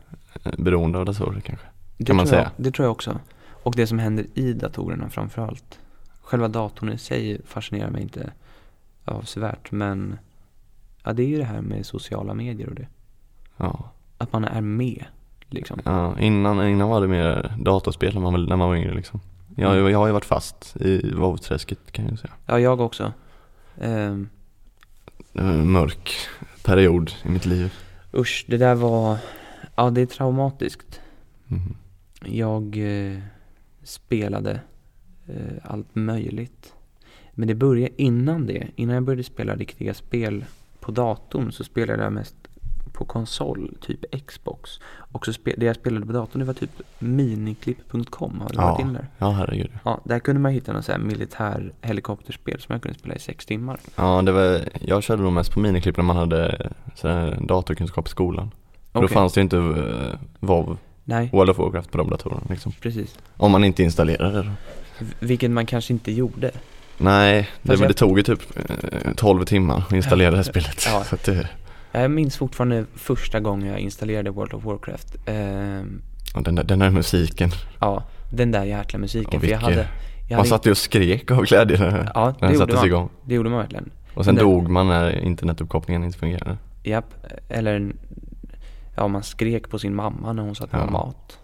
eh, beroende av datorer kanske. Det Kan man tror jag, säga. Det tror jag också. Och det som händer i datorerna framförallt. Själva datorn i sig fascinerar mig inte avsevärt. Men ja, det är ju det här med sociala medier och det. Ja. Att man är med liksom. ja innan, innan var det mer datorspel när man, var- när man var yngre liksom. Jag, Mm. jag har ju varit fast i WoW-träsket kan jag säga. Ja, jag också. En mörk period i mitt liv. usch, det där var, ja det är traumatiskt. Mhm. Jag eh, spelade eh, allt möjligt. Men det började innan det. Innan jag började spela riktiga spel på datorn så spelade jag mest på konsol, typ Xbox. Och så spe- det jag spelade på datorn det var typ miniklipp.com. Har du Ja. varit inne där? Ja, herregud. Ja, där kunde man hitta någon sån här militär helikopterspel som jag kunde spela i sex timmar. Ja, det var, jag körde nog mest på miniklipp när man hade här, datorkunskap i skolan. För Då fanns det ju inte uh, WoW, Nej, World of Warcraft på de datorerna liksom. precis. Om man inte installerade det då. Vilket man kanske inte gjorde. Nej, det, jag- det tog ju typ eh, 12 timmar att installera det här spelet. Ja. Så det, Jag minns fortfarande första gången jag installerade World of Warcraft. Ehm, Och den där, den där musiken. Ja, den där jäkla musiken. Och För jag vilket- hade, jag Man hade satt ju och skrek av glädje när, Ja, när det den sattes man. igång. Det gjorde man verkligen. Och sen Det- dog man när internetuppkopplingen inte fungerade. Japp, eller ja, man skrek på sin mamma när hon satt med Ja. mat.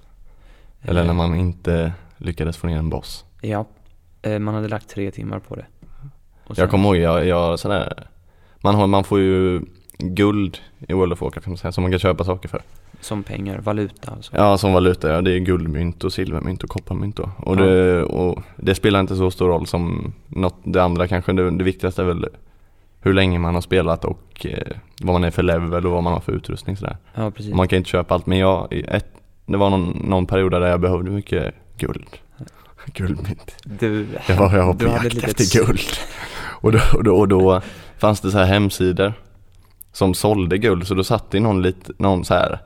Eller när man inte lyckades få ner en boss. Ja, eh, man hade lagt tre timmar på det. Och Jag sen- kommer ihåg, jag, jag sådär man, har, man får ju guld i World of Warcraft kan man säga, som man kan köpa saker för. Som pengar, valuta alltså. Ja, som valuta, ja det är guldmynt och silvermynt och kopparmynt då. Och, Ja. det, och det spelar inte så stor roll som något, det andra kanske. Det, det viktigaste är väl hur länge man har spelat och eh, vad man är för level och vad man har för utrustning sådär. Ja, precis. Man kan inte köpa allt men jag, ett, det var någon, någon period där jag behövde mycket guld. Guldmynt. Du, Jag var, jag var på jakt efter guld. Och då, och, då, och då fanns det så här hemsidor som sålde guld. Så då satt det någon lite, någon så här,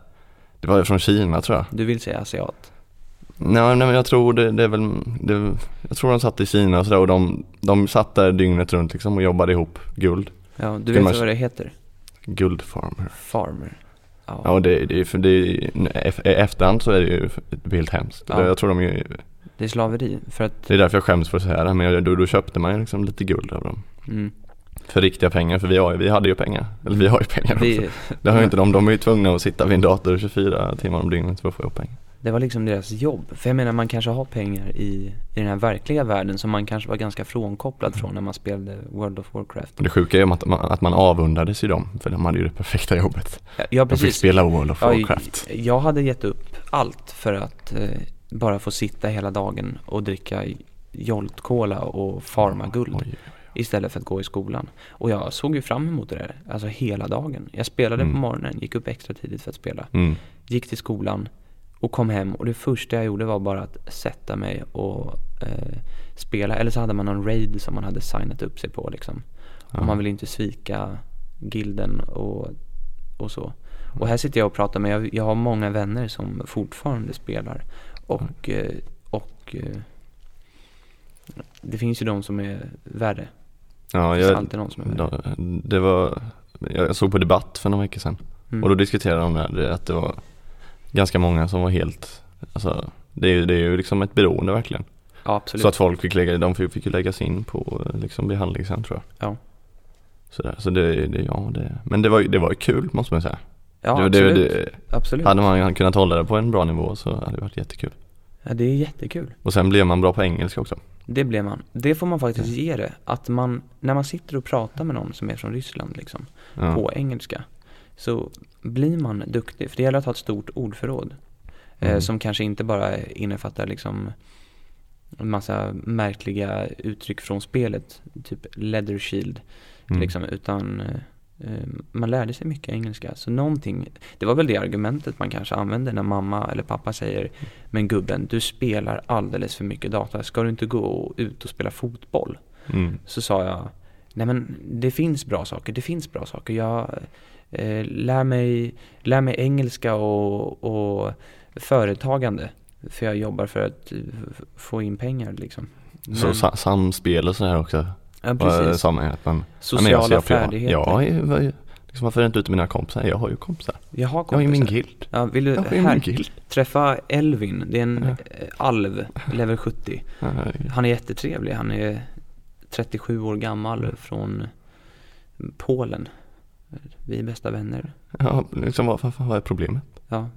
det var från Kina tror jag. Du vill säga asiat? Nej, nej men jag tror det, det är väl, det, jag tror de satt i Kina och sådär och de, de satt där dygnet runt liksom och jobbade ihop guld. Ja, du vet man- vad det heter? Guldfarmer. Farmer. Ja. Ja och det, det är för det, i efterhand så är det ju helt hemskt. Ja. Jag tror de är, Det är slaveri. För att, det är därför jag skäms för att säga det men jag, då, då köpte man ju liksom lite guld av dem. mm, För riktiga pengar, för vi, har, vi hade ju pengar. Eller vi har ju pengar också. vi, Det har ju inte de, de är ju tvungna att sitta vid en dator 24 timmar om dygnet för att få ihop pengar. det var liksom deras jobb. För jag menar, man kanske har pengar i, i den här verkliga världen som man kanske var ganska frånkopplad från när man spelade World of Warcraft. Det sjuka är ju att man, att man avundades ju dem, för de hade ju det perfekta jobbet. Ja, Ja, De fick precis. spela World of Ja, Warcraft. jag hade gett upp allt för att eh, bara få sitta hela dagen och dricka Jolt Cola och farma guld Oj. Istället för att gå i skolan. Och jag såg ju fram emot det där, alltså hela dagen. Jag spelade Mm. på morgonen, gick upp extra tidigt för att spela. Mm. Gick till skolan och kom hem och det första jag gjorde var bara att sätta mig och eh, spela. Eller så hade man någon raid som man hade signat upp sig på liksom. Ja. Och man vill inte svika gilden och, och så. Och här sitter jag och pratar med, jag, jag har många vänner som fortfarande spelar. Och, eh, och eh, det finns ju de som är värre. Ja, Det jag, alltid någon som är då, det var, jag såg på Debatt för några veckor sedan. Mm. Och då diskuterade de det, att det var ganska många som var helt, alltså det är, det är ju liksom ett beroende verkligen. ja, absolut. Så att folk fick lägga, de fick, fick ju läggas in på liksom behandling sen tror jag. Ja. Sådär, så det, det, ja det, men det var ju, det var ju kul måste man säga. ja, det, absolut. det, det, absolut. hade man kunnat hålla det på en bra nivå så hade det varit jättekul. Ja, det är jättekul. Och sen blev man bra på engelska också. Det blev man. Det får man faktiskt ge det. Att man, när man sitter och pratar med någon som är från Ryssland liksom, Ja. på engelska, så blir man duktig. För det gäller att ha ett stort ordförråd. Eh, Mm. som kanske inte bara innefattar liksom en massa märkliga uttryck från spelet, typ leather shield, Mm. liksom, utan eh, eh, man lärde sig mycket engelska. Så någonting, det var väl det argumentet man kanske använde när mamma eller pappa säger Men gubben, du spelar alldeles för mycket data, ska du inte gå ut och spela fotboll? Mm. Så sa jag Nej men det finns bra saker, det finns bra saker. Jag eh, lär, mig, lär mig engelska och, och företagande. För jag jobbar för att eh, få in pengar liksom. Så Men- sa, samspel och sådär också. Ja, precis. Samma är att man, Sociala men jag, ser- färdigheter. Jag, jag, jag, liksom varför är inte ute med mina kompisar? Jag har ju kompisar. jag har Jag har ju min kompisar. guild. Ja, vill du Jag här, min guild. träffa Elvin, det är en Ja. eh, alv, level 70. Ja, Han är jättetrevlig, han är 37 år gammal Mm. från Polen. Vi är bästa vänner. Ja, liksom vad, vad, vad är problemet? Ja,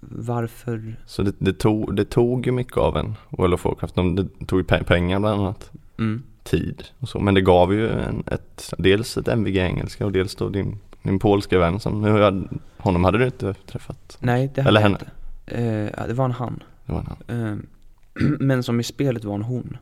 varför? Så det, det, tog, det tog ju mycket av en World of Warcraft. De, det tog ju pe- pengar bland annat. Mm. Tid och så. Men det gav ju en, ett, dels ett MVG engelska och dels då din, din polska vän som, hade, honom hade du inte träffat. Nej, det hade Eller jag henne. inte. Ja, det var en han. Det var en han. Eh, men som i spelet var en hon.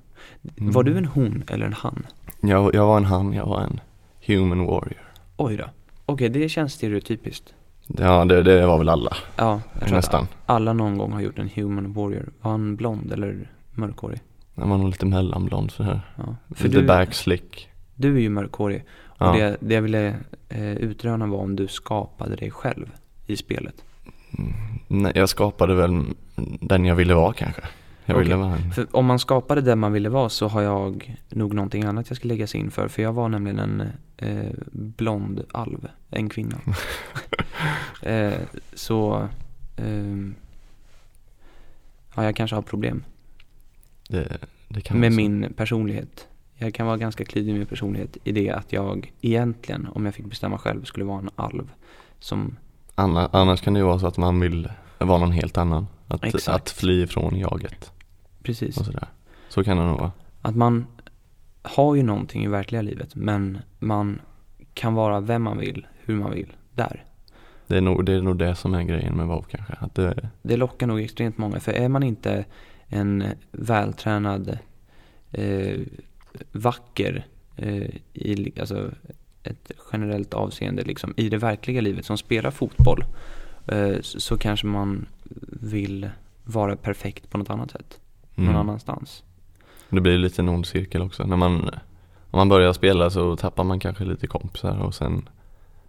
Mm. Var du en hon eller en han? Jag, jag var en han, jag var en human warrior. Oj då. Okej, det känns stereotypiskt. Ja, det, det var väl alla. Ja, jag tror Nästan. att alla någon gång har gjort en human warrior. Var han blond eller mörkhårig? Jag var nog lite mellanblond så här. Ja. För Lite du, backslick. du är ju mörkhårig. Och Ja. det, det jag ville eh, utröna var om du skapade dig själv i spelet. Mm, Nej, jag skapade väl den jag ville vara kanske. Jag Okej. ville vara en, För om man skapade den man ville vara så har jag nog någonting annat jag ska lägga sig in för. För jag var nämligen en eh, blond alv, en kvinna. eh, så, ehm, ja, jag kanske har problem Det, det med min personlighet. Jag kan vara ganska klyvig med personlighet i det att jag egentligen, om jag fick bestämma själv, skulle vara en alv som, Anna, annars kan det ju vara så att man vill vara någon helt annan. Att, Exakt. att fly från jaget precis, och sådär. Så kan det nog vara. att man har ju någonting i verkliga livet, men man kan vara vem man vill, hur man vill, där. Det är, nog, det är nog det som är grejen med WoW kanske. Att det, Det lockar nog extremt många, för är man inte en vältränad, eh, vacker, eh, i, alltså ett generellt avseende liksom, i det verkliga livet som spelar fotboll, eh, så, så kanske man vill vara perfekt på något annat sätt, någon mm, annanstans. det blir lite en ond cirkel också. När man, om man börjar spela så tappar man kanske lite kompisar och sen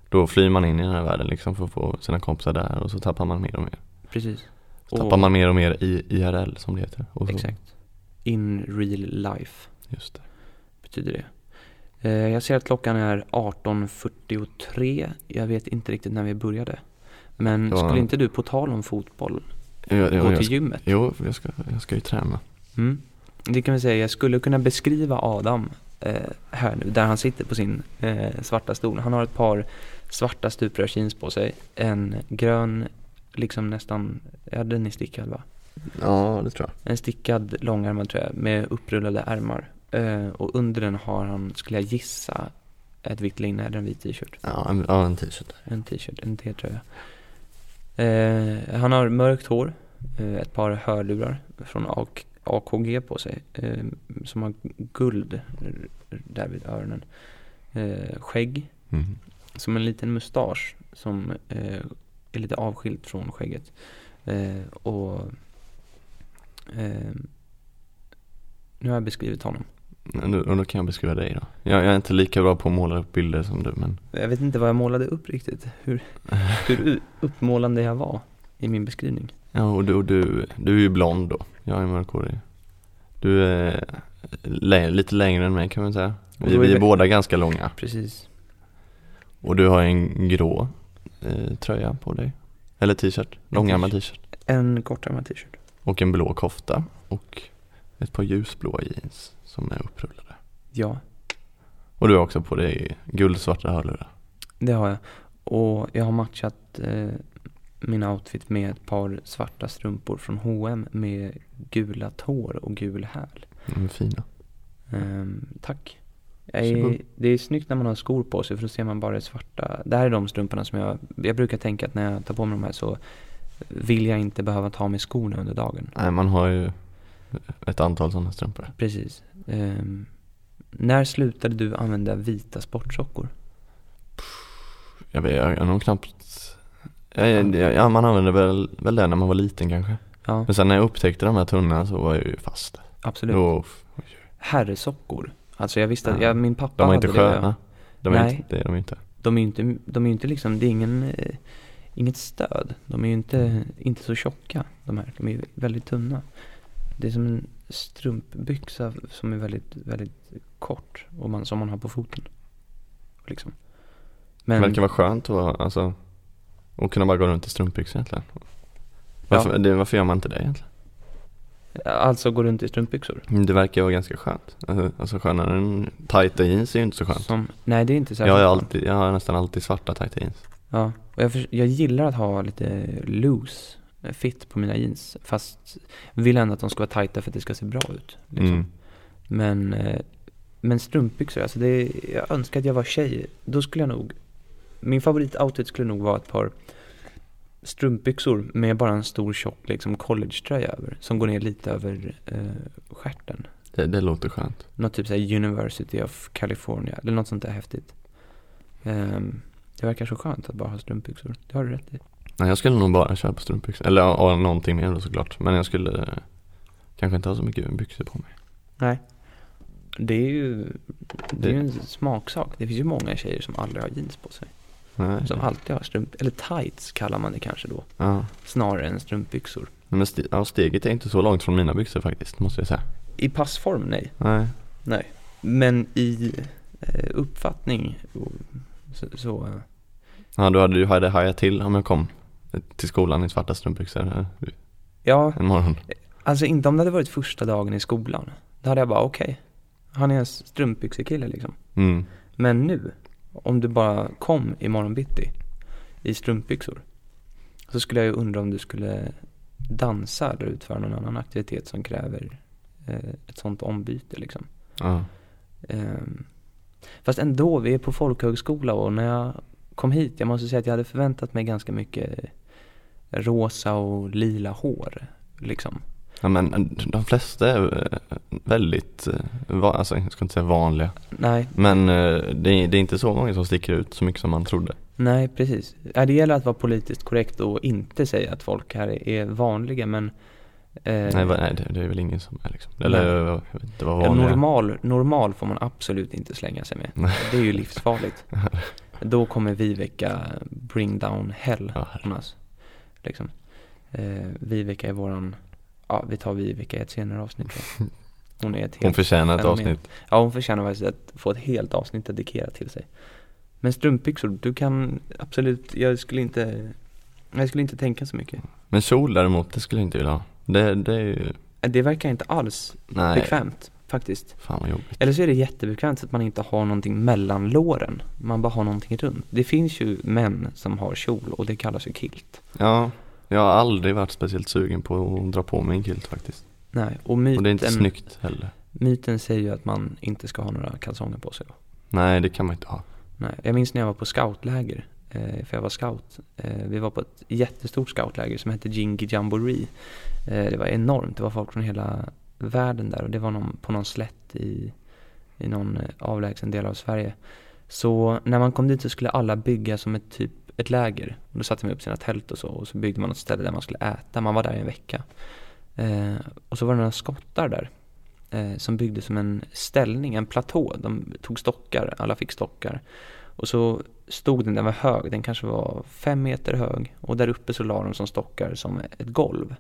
då flyr man in i den här världen liksom för att få sina kompisar där och så tappar man mer och mer. Precis. Tappar man mer och mer i IRL som det heter. Exakt. In real life. Just det. betyder det. Eh, Jag ser att klockan är 18.43. Jag vet inte riktigt när vi började. Men Ja. skulle inte du på tal om fotboll Jo, jo, gå till ska, gymmet? jo jag, ska, jag ska ju träna. Mm. Det kan vi säga, jag skulle kunna beskriva Adam eh, här nu, där han sitter på sin eh, svarta stol. Han har ett par svarta stuprörsjeans på sig. En grön, liksom nästan, ja den är stickad va? Ja, det tror jag. En stickad långärmad tröja med upprullade ärmar. Eh, och under den har han, skulle jag gissa, ett vitt linne eller en vit t-shirt. Ja, en, ja, en t-shirt. En t-shirt, en t-tröja. Eh, han har mörkt hår, eh, ett par hörlurar från AK, AKG på sig. Eh, som har guld där vid öronen. Eh, skägg, Mm. som en liten mustasch som eh, är lite avskilt från skägget. Eh, och eh, nu har jag beskrivit honom. Nu, och då kan jag beskriva dig då. Jag, jag är inte lika bra på att måla upp bilder som du men Jag vet inte vad jag målade upp riktigt. Hur, hur uppmålande jag var i min beskrivning. Ja och du, och du, du är ju blond då. Jag är mörkhårig. Du är lä- lite längre än mig kan man säga. Vi, är vi är båda ganska långa. Precis. Och du har en grå eh, tröja på dig. Eller t-shirt. Långärmad t-shirt. En kortärmad t-shirt. Och en blå kofta. Och ett par ljusblåa jeans som är upprullade. Ja, Och du har också på dig guldsvarta hörlurar. det har jag. Och jag har matchat eh, min outfit med ett par svarta strumpor från H&M med gula tår och gul häl. De är fina. Ehm, tack. Jag är, det är snyggt när man har skor på sig för då ser man bara det svarta. Det här är de strumporna som jag, jag brukar tänka att när jag tar på mig de här så vill jag inte behöva ta med skorna under dagen. Nej man har ju ett antal sådana strumpor. Precis. Ehm, när slutade du använda vita sportsockor? Jag vet, jag, jag nog knappt ja, ja, ja, man använde väl, väl det när man var liten kanske. Ja, Men sen när jag upptäckte de här tunna så var jag ju fast. absolut. Då, Herrsockor. Alltså jag visste att, Ja. ja, min pappa de var inte det. sköna. De är Nej. inte, det är de inte. De är ju inte, de är inte liksom, det är ingen, eh, inget stöd. De är ju inte, inte så tjocka de här. De är ju väldigt tunna. Det är som en strumpbyxa som är väldigt, väldigt kort och man, som man har på foten. Liksom. Det Men, verkar vara skönt att, alltså, att kunna bara gå runt i strumpbyxor egentligen. Varför, det, varför gör man inte det egentligen? Alltså gå runt i strumpbyxor. Mm, Det verkar vara ganska skönt. Alltså, alltså skönare än tajta jeans är ju inte så skönt. Som, nej det är inte Jag särskilt har, skönt. alltid, jag har nästan alltid svarta tajta jeans. Ja, och jag, förs- jag gillar att ha lite loose eh, fit på mina jeans. Fast vill ändå att de ska vara tajta för att det ska se bra ut. Liksom. Mm. Men, eh, men strumpbyxor, alltså det, är- jag önskar att jag var tjej. Då skulle jag nog, min favoritoutfit skulle nog vara ett par strumpbyxor med bara en stor tjock liksom collegetröja över. Som går ner lite över eh, stjärten. Det, det låter skönt. Något typ såhär University of California eller något sånt där häftigt. Ehm, det verkar så skönt att bara ha strumpbyxor. Det har du rätt i. Nej, jag skulle nog bara köra på strumpbyxor. Eller ja, någonting mer då såklart. Men jag skulle eh, kanske inte ha så mycket byxor på mig. Nej. Det är ju, det är Det- en smaksak. Det finns ju många tjejer som aldrig har jeans på sig. Nej. Som alltid har strump, eller tights kallar man det kanske då. Ja. Snarare än strumpbyxor. Men ste- ja, steget är inte så långt från mina byxor faktiskt, måste jag säga. I passform, nej. Nej. Nej. Men i eh, uppfattning så, så eh, Ja, du hade, du hade hajat till om jag kom till skolan i svarta strumpbyxor eh, ja, en morgon. Alltså inte om det hade varit första dagen i skolan. Då hade jag bara okej, han är en strumpbyxekille liksom. Mm. Men nu, om du bara kom imorgon bitti i strumpbyxor. Så skulle jag ju undra om du skulle dansa eller utföra någon annan aktivitet som kräver eh, ett sånt ombyte liksom. Ja. Ehm, fast ändå, vi är på folkhögskola och när jag kom hit, jag måste säga att jag hade förväntat mig ganska mycket rosa och lila hår. Liksom. Ja men de flesta är eh, väldigt, eh, alltså jag ska inte säga vanliga. Nej, Men eh, det är, det är inte så många som sticker ut så mycket som man trodde. nej precis. Det gäller att vara politiskt korrekt och inte säga att folk här är vanliga men eh, Nej, nej det, är väl ingen som är liksom. Eller Nej. jag vet inte vad vanliga normal, normal får man absolut inte slänga sig med. Nej. Det är ju livsfarligt. Då kommer Viveka bring down hell Ja. Liksom. Eh, Viveka är våran, ja vi tar Viveka i ett senare avsnitt. Hon är ett Hon helt, förtjänar ett fenomen. avsnitt. ja hon förtjänar faktiskt att få ett helt avsnitt dedikerat till sig. Men strumpbyxor, du kan absolut, jag skulle inte, jag skulle inte tänka så mycket. Men kjol däremot, det skulle jag inte vilja ha. Det, det är ju, Det verkar inte alls nej. bekvämt faktiskt. Fan vad jobbigt. Eller så är det jättebekvämt så att man inte har någonting mellan låren. Man bara har någonting runt. Det finns ju män som har kjol och det kallas ju kilt. Ja, jag har aldrig varit speciellt sugen på att dra på mig en kilt faktiskt. Nej, och myten, Och det är inte snyggt heller. myten säger ju att man inte ska ha några kalsonger på sig då. Nej, det kan man inte ha. Nej, jag minns när jag var på scoutläger, eh, för jag var scout. Eh, vi var på ett jättestort scoutläger som hette Jingi Jamboree. Eh, det var enormt, det var folk från hela världen där och det var någon, på någon slätt i, i någon avlägsen del av Sverige. Så när man kom dit så skulle alla bygga som ett typ ett läger. Och då satte man upp sina tält och så och så byggde man ett ställe där man skulle äta. Man var där i en vecka. Eh, och så var det några skottar där. Eh, som byggde som en ställning, en platå. De tog stockar, alla fick stockar. Och så stod den, den var hög, den kanske var fem meter hög. Och där uppe så la de som stockar som ett golv.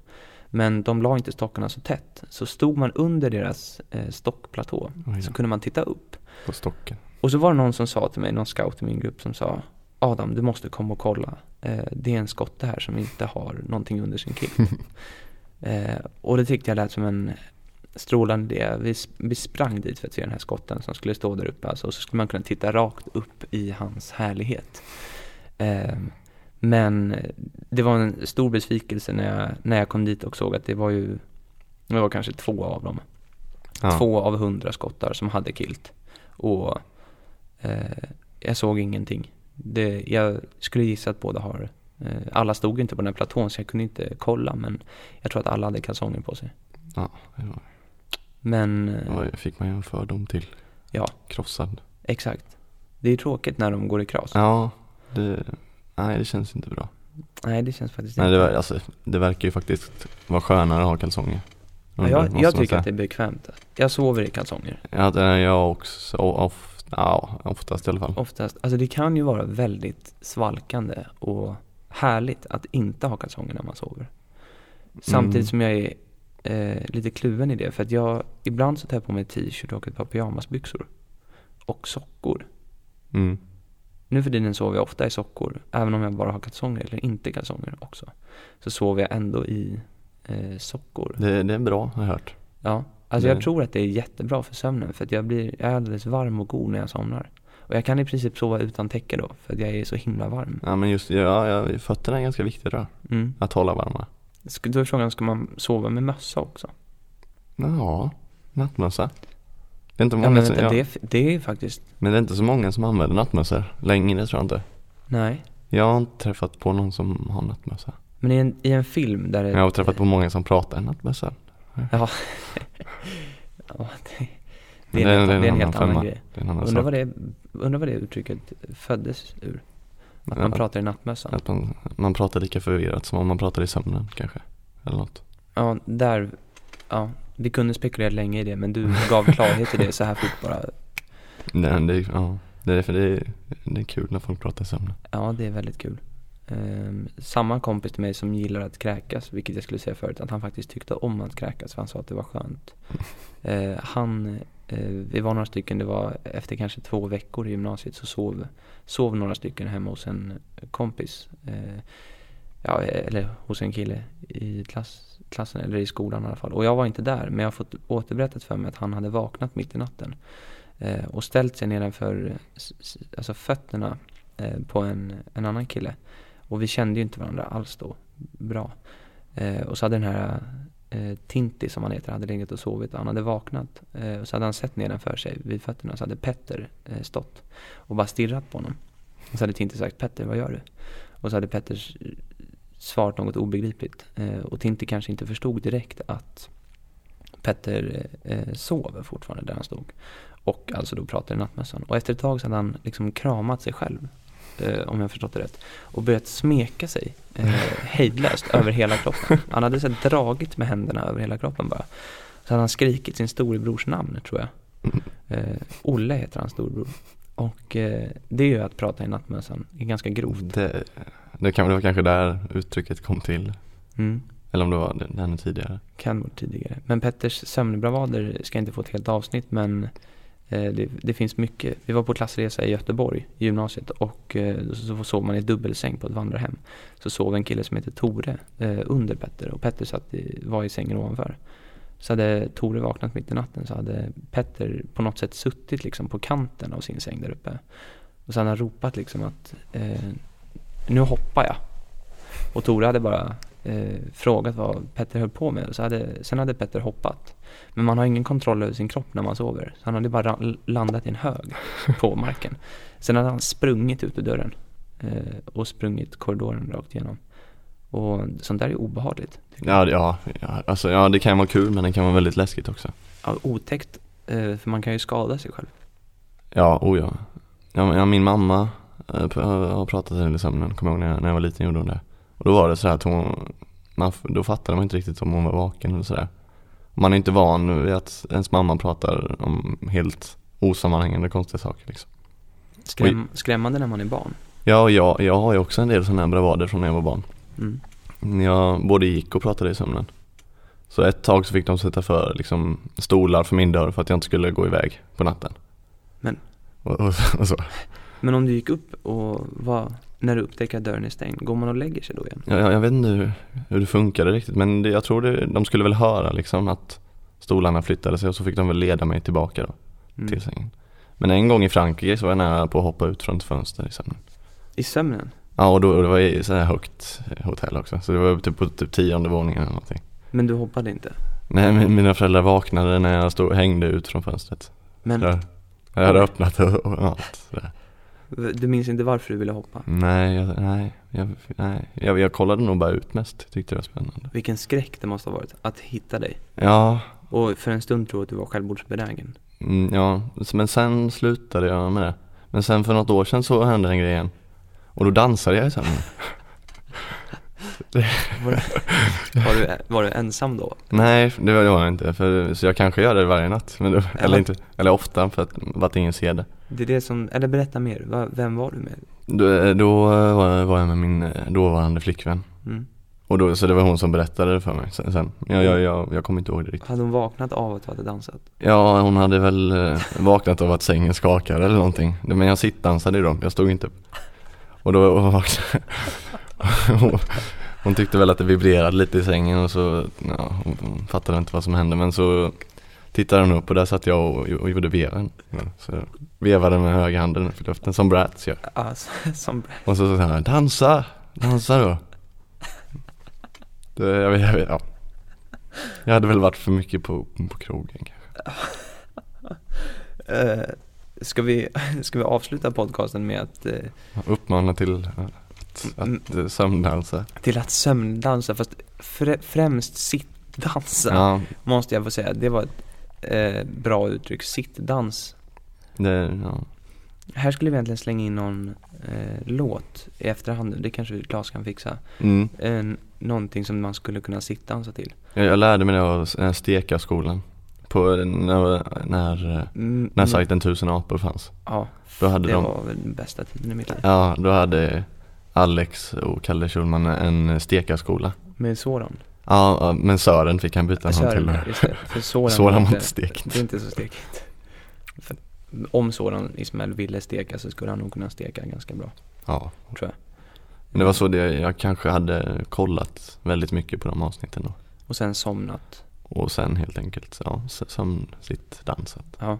Men de la inte stockarna så tätt. Så stod man under deras eh, stockplatå Oj så då, kunde man titta upp. på stocken. Och så var det någon som sa till mig, någon scout i min grupp som sa Adam, du måste komma och kolla. Eh, det är en skotte här som inte har någonting under sin kilt. eh, och det tyckte jag lät som en strålande idé. Vi, vi sprang dit för att se den här skotten som skulle stå där uppe. Alltså, och så skulle man kunna titta rakt upp i hans härlighet. Eh, men det var en stor besvikelse när jag, när jag kom dit och såg att det var ju Det var kanske två av dem. Ja. Två av hundra skottar som hade kilt. Och eh, jag såg ingenting. Det, jag skulle gissa att båda har eh, Alla stod ju inte på den här platån så jag kunde inte kolla men Jag tror att alla hade kalsonger på sig. Ja, det var, Men eh, det var, fick man ju en fördom till. Ja. Krossad. exakt. Det är tråkigt när de går i kras. Ja, det, nej det känns inte bra. Nej det känns faktiskt Nej, inte. det, alltså, det verkar ju faktiskt vara skönare att ha kalsonger. ja, jag, jag tycker att det är bekvämt. Jag sover i kalsonger. Ja, det är jag också. Of, ja, oftast i alla fall. Oftast. Alltså det kan ju vara väldigt svalkande och härligt att inte ha kalsonger när man sover. Samtidigt Mm. som jag är eh, lite kluven i det. För att jag, ibland så tar jag på mig t-shirt och ett par pyjamasbyxor. Och sockor. Mm. Nu för tiden sover jag ofta i sockor. Även om jag bara har kalsonger eller inte kalsonger också. Så sover jag ändå i eh, sockor. Det, det är bra har jag hört. Ja. Alltså Det- jag tror att det är jättebra för sömnen. För att jag blir jag är alldeles varm och god när jag somnar. Och jag kan i princip sova utan täcke då. För att jag är så himla varm. Ja men just ja, ja, fötterna är ganska viktiga då. Mm. Att hålla varma. Då är frågan, ska man sova med mössa också? Ja, nattmössa. Det är inte Ja, många men som, vänta, ja, det, det är faktiskt, men det är inte så många som använder nattmössor längre tror jag inte. nej. Jag har inte träffat på någon som har nattmössa. Men i en, i en film där det... Jag har träffat på många som pratar nattmössa. Ja. ja det, det är en, det en det är en annan helt annan femma. grej. Annan Undrar vad, det, undrar vad det uttrycket föddes ur. Att man Ja. pratar i nattmössan. Att man, man pratar lika förvirrat som om man pratar i sömnen kanske. Eller något. Ja, där, ja. Vi kunde spekulera länge i det men du gav klarhet i det så här fort bara. Nej, det, är- ja, det, är, för det, är, det är kul när folk pratar i sömnen. Ja, det är väldigt kul. Ehm, samma kompis till mig som gillar att kräkas, vilket jag skulle säga förut, att han faktiskt tyckte om att kräkas för han sa att det var skönt. Eh, han, eh, vi var några stycken, det var efter kanske två veckor i gymnasiet så sov, sov några stycken hemma hos en kompis. Eh, ja, eller hos en kille i klass, klassen eller i skolan i alla fall. Och jag var inte där, men jag har fått återberättat för mig att han hade vaknat mitt i natten eh, och ställt sig nedanför alltså fötterna på en, en annan kille. Och vi kände ju inte varandra alls då bra. Eh, och så hade den här eh, Tinti som han heter hade legat och sovit. Han hade vaknat eh, och så hade han sett nedanför sig vid fötterna så hade Petter eh, stått och bara stirrat på honom. Och så hade Tinti sagt Petter vad gör du? Och så hade Petter svarat något obegripligt. Eh, och Tinti kanske inte förstod direkt att Petter eh, sov fortfarande där han stod. Och alltså då pratade i nattmössan. Och efter ett tag så hade han liksom kramat sig själv. Eh, om jag förstått det rätt. Och börjat smeka sig eh, hejdlöst över hela kroppen. Han hade så här, dragit med händerna över hela kroppen bara. Så hade han skrikit sin storebrors namn tror jag. Eh, Olle heter hans storebror. Och eh, det är ju att prata i nattmössan. Det är ganska grovt. Det, det, kan, det var kanske där uttrycket kom till. Mm. Eller om det var ännu tidigare. Kan vara tidigare. Men Petters sömnbravader ska inte få ett helt avsnitt men Eh, det, det finns mycket. Vi var på klassresa i Göteborg i gymnasiet och eh, så sov man i dubbelsäng på ett vandrarhem. Så sov en kille som heter Tore eh, under Petter och Petter satt i, var i sängen ovanför. Så hade Tore vaknat mitt i natten så hade Petter på något sätt suttit liksom på kanten av sin säng där uppe. Och så hade han ropat liksom att eh, nu hoppar jag. Och Tore hade bara eh, frågat vad Petter höll på med. Och så hade, sen hade Petter hoppat. Men man har ingen kontroll över sin kropp när man sover. Så han hade bara ra- landat i en hög på marken. Sen hade han sprungit ut ur dörren. Eh, och sprungit korridoren rakt igenom. Och sånt där är obehagligt. Ja, ja, ja, alltså, ja, det kan vara kul men det kan vara väldigt läskigt också. Ja, otäckt. Eh, för man kan ju skada sig själv. Ja, oh ja. ja, min mamma eh, har pratat en del i sömnen, kommer jag ihåg när jag, när jag var liten gjorde hon det. Och då var det så här att hon, man, då fattade man inte riktigt om hon var vaken eller sådär. Man är inte van vid att ens mamma pratar om helt osammanhängande konstiga saker liksom. Skräm, skrämmande när man är barn. Ja, jag, jag har ju också en del sådana här bravader från när jag var barn. Mm. Jag både gick och pratade i sömnen. Så ett tag så fick de sätta för liksom, stolar för min dörr för att jag inte skulle gå iväg på natten. Men- Och, och, och så. Men om du gick upp och var, när du upptäcker att dörren är stängd, går man och lägger sig då igen? Jag, jag, vet inte hur, hur det funkade riktigt men det, jag tror det, de skulle väl höra liksom att stolarna flyttade sig och så fick de väl leda mig tillbaka då Mm. till sängen. Men en gång i Frankrike så var jag nära på att hoppa ut från ett fönster i sömnen. I sömnen? Ja och då, och det var i så här högt hotell också så det var typ på typ tionde våningen eller någonting. Men du hoppade inte? Nej men mina föräldrar vaknade när jag stod, hängde ut från fönstret. Men Jag, jag hade öppnat och, och allt sådär. Du minns inte varför du ville hoppa? Nej, jag, nej, jag, nej. Jag, jag kollade nog bara ut mest, tyckte det var spännande. Vilken skräck det måste ha varit att hitta dig. Ja, Och för en stund tro att du var självmordsbenägen. mm, ja, men sen slutade jag med det. Men sen för något år sedan så hände en grej igen. Och då dansade jag i sömnen. Var, var, du, var du ensam då? Nej, det var det jag inte. För, så jag kanske gör det varje natt. Men då, eller, inte, eller ofta för att, för att ingen ser det. Det är det som, eller berätta mer, vem var du med? Då, då var, var jag med min eh, dåvarande flickvän. Mm. Och då, så det var hon som berättade det för mig sen. sen. Jag, jag, jag, jag kommer inte ihåg det riktigt. Hade hon vaknat av att du hade dansat? Ja, hon hade väl eh, vaknat av att sängen skakade eller någonting. Men jag sittdansade ju då, jag stod inte upp. Och då vaknade hon, hon tyckte väl att det vibrerade lite i sängen och så, ja, hon fattade inte vad som hände. Men så tittade hon upp och där satt jag och, och gjorde veven. Ja, Så vevade med högra handen upp i luften som Bratz gör. Ja, som Och så sa han, dansa, dansa då. Det, jag vet, jag vet, ja. Jag hade väl varit för mycket på, på krogen kanske. Eh, ska, vi, ska vi avsluta podcasten med att eh, Uppmana till att, Mm. att eh, sömndansa. till att sömndansa, fast frä, främst sittdansa Ja, måste jag få säga. Det var ett eh, bra uttryck, sittdans. det, ja. Här skulle vi egentligen slänga in någon eh, låt i efterhand, det kanske Claes kan fixa. Mm. En, någonting som man skulle kunna sittdansa till. Jag, jag lärde mig det av eh, Steka-skolan. På, eh, när, när, eh, Mm, när mm, sajten Tusen apor fanns. Ja, Då hade det de, var väl den bästa tiden i mitt liv. ja då hade Alex och Kalle Schulman en Steka-skola. Med Soran. Ja, men Sören fick han byta namn till. just det. För Soran, Soran var inte- stekt. Det är inte så stekigt. För om Soran Ismail ville steka så skulle han nog kunna steka ganska bra, Ja. tror Men det var så det, jag kanske hade kollat väldigt mycket på de avsnitten då. Och sen somnat. Och sen helt enkelt, ja, sitt dansat. Ja.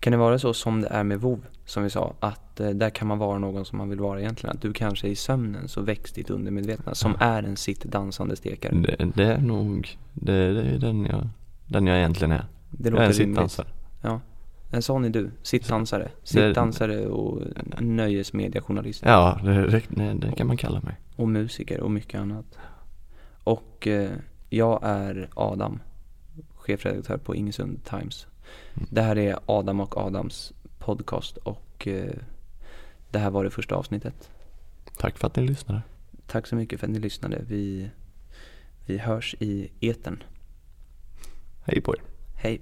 Kan det vara så som det är med WoW, som vi sa, att eh, där kan man vara någon som man vill vara egentligen? Att du kanske i sömnen så väcks ditt undermedvetna, som är en sitt dansande stekare. Det, det är nog, det, det är den jag, den jag egentligen är. Det jag är en låter sittdansare. Ja. En sån är du, sittdansare. Sittdansare och nöjesmediajournalist. Ja, det, det kan man kalla mig. Och musiker och mycket annat. Och eh, jag är Adam, chefredaktör på Ingesund Times. Det här är Adam och Adams podcast och eh, det här var det första avsnittet. Tack för att ni lyssnade. Tack så mycket för att ni lyssnade. Vi, vi hörs i etern. Hej på er. Hej.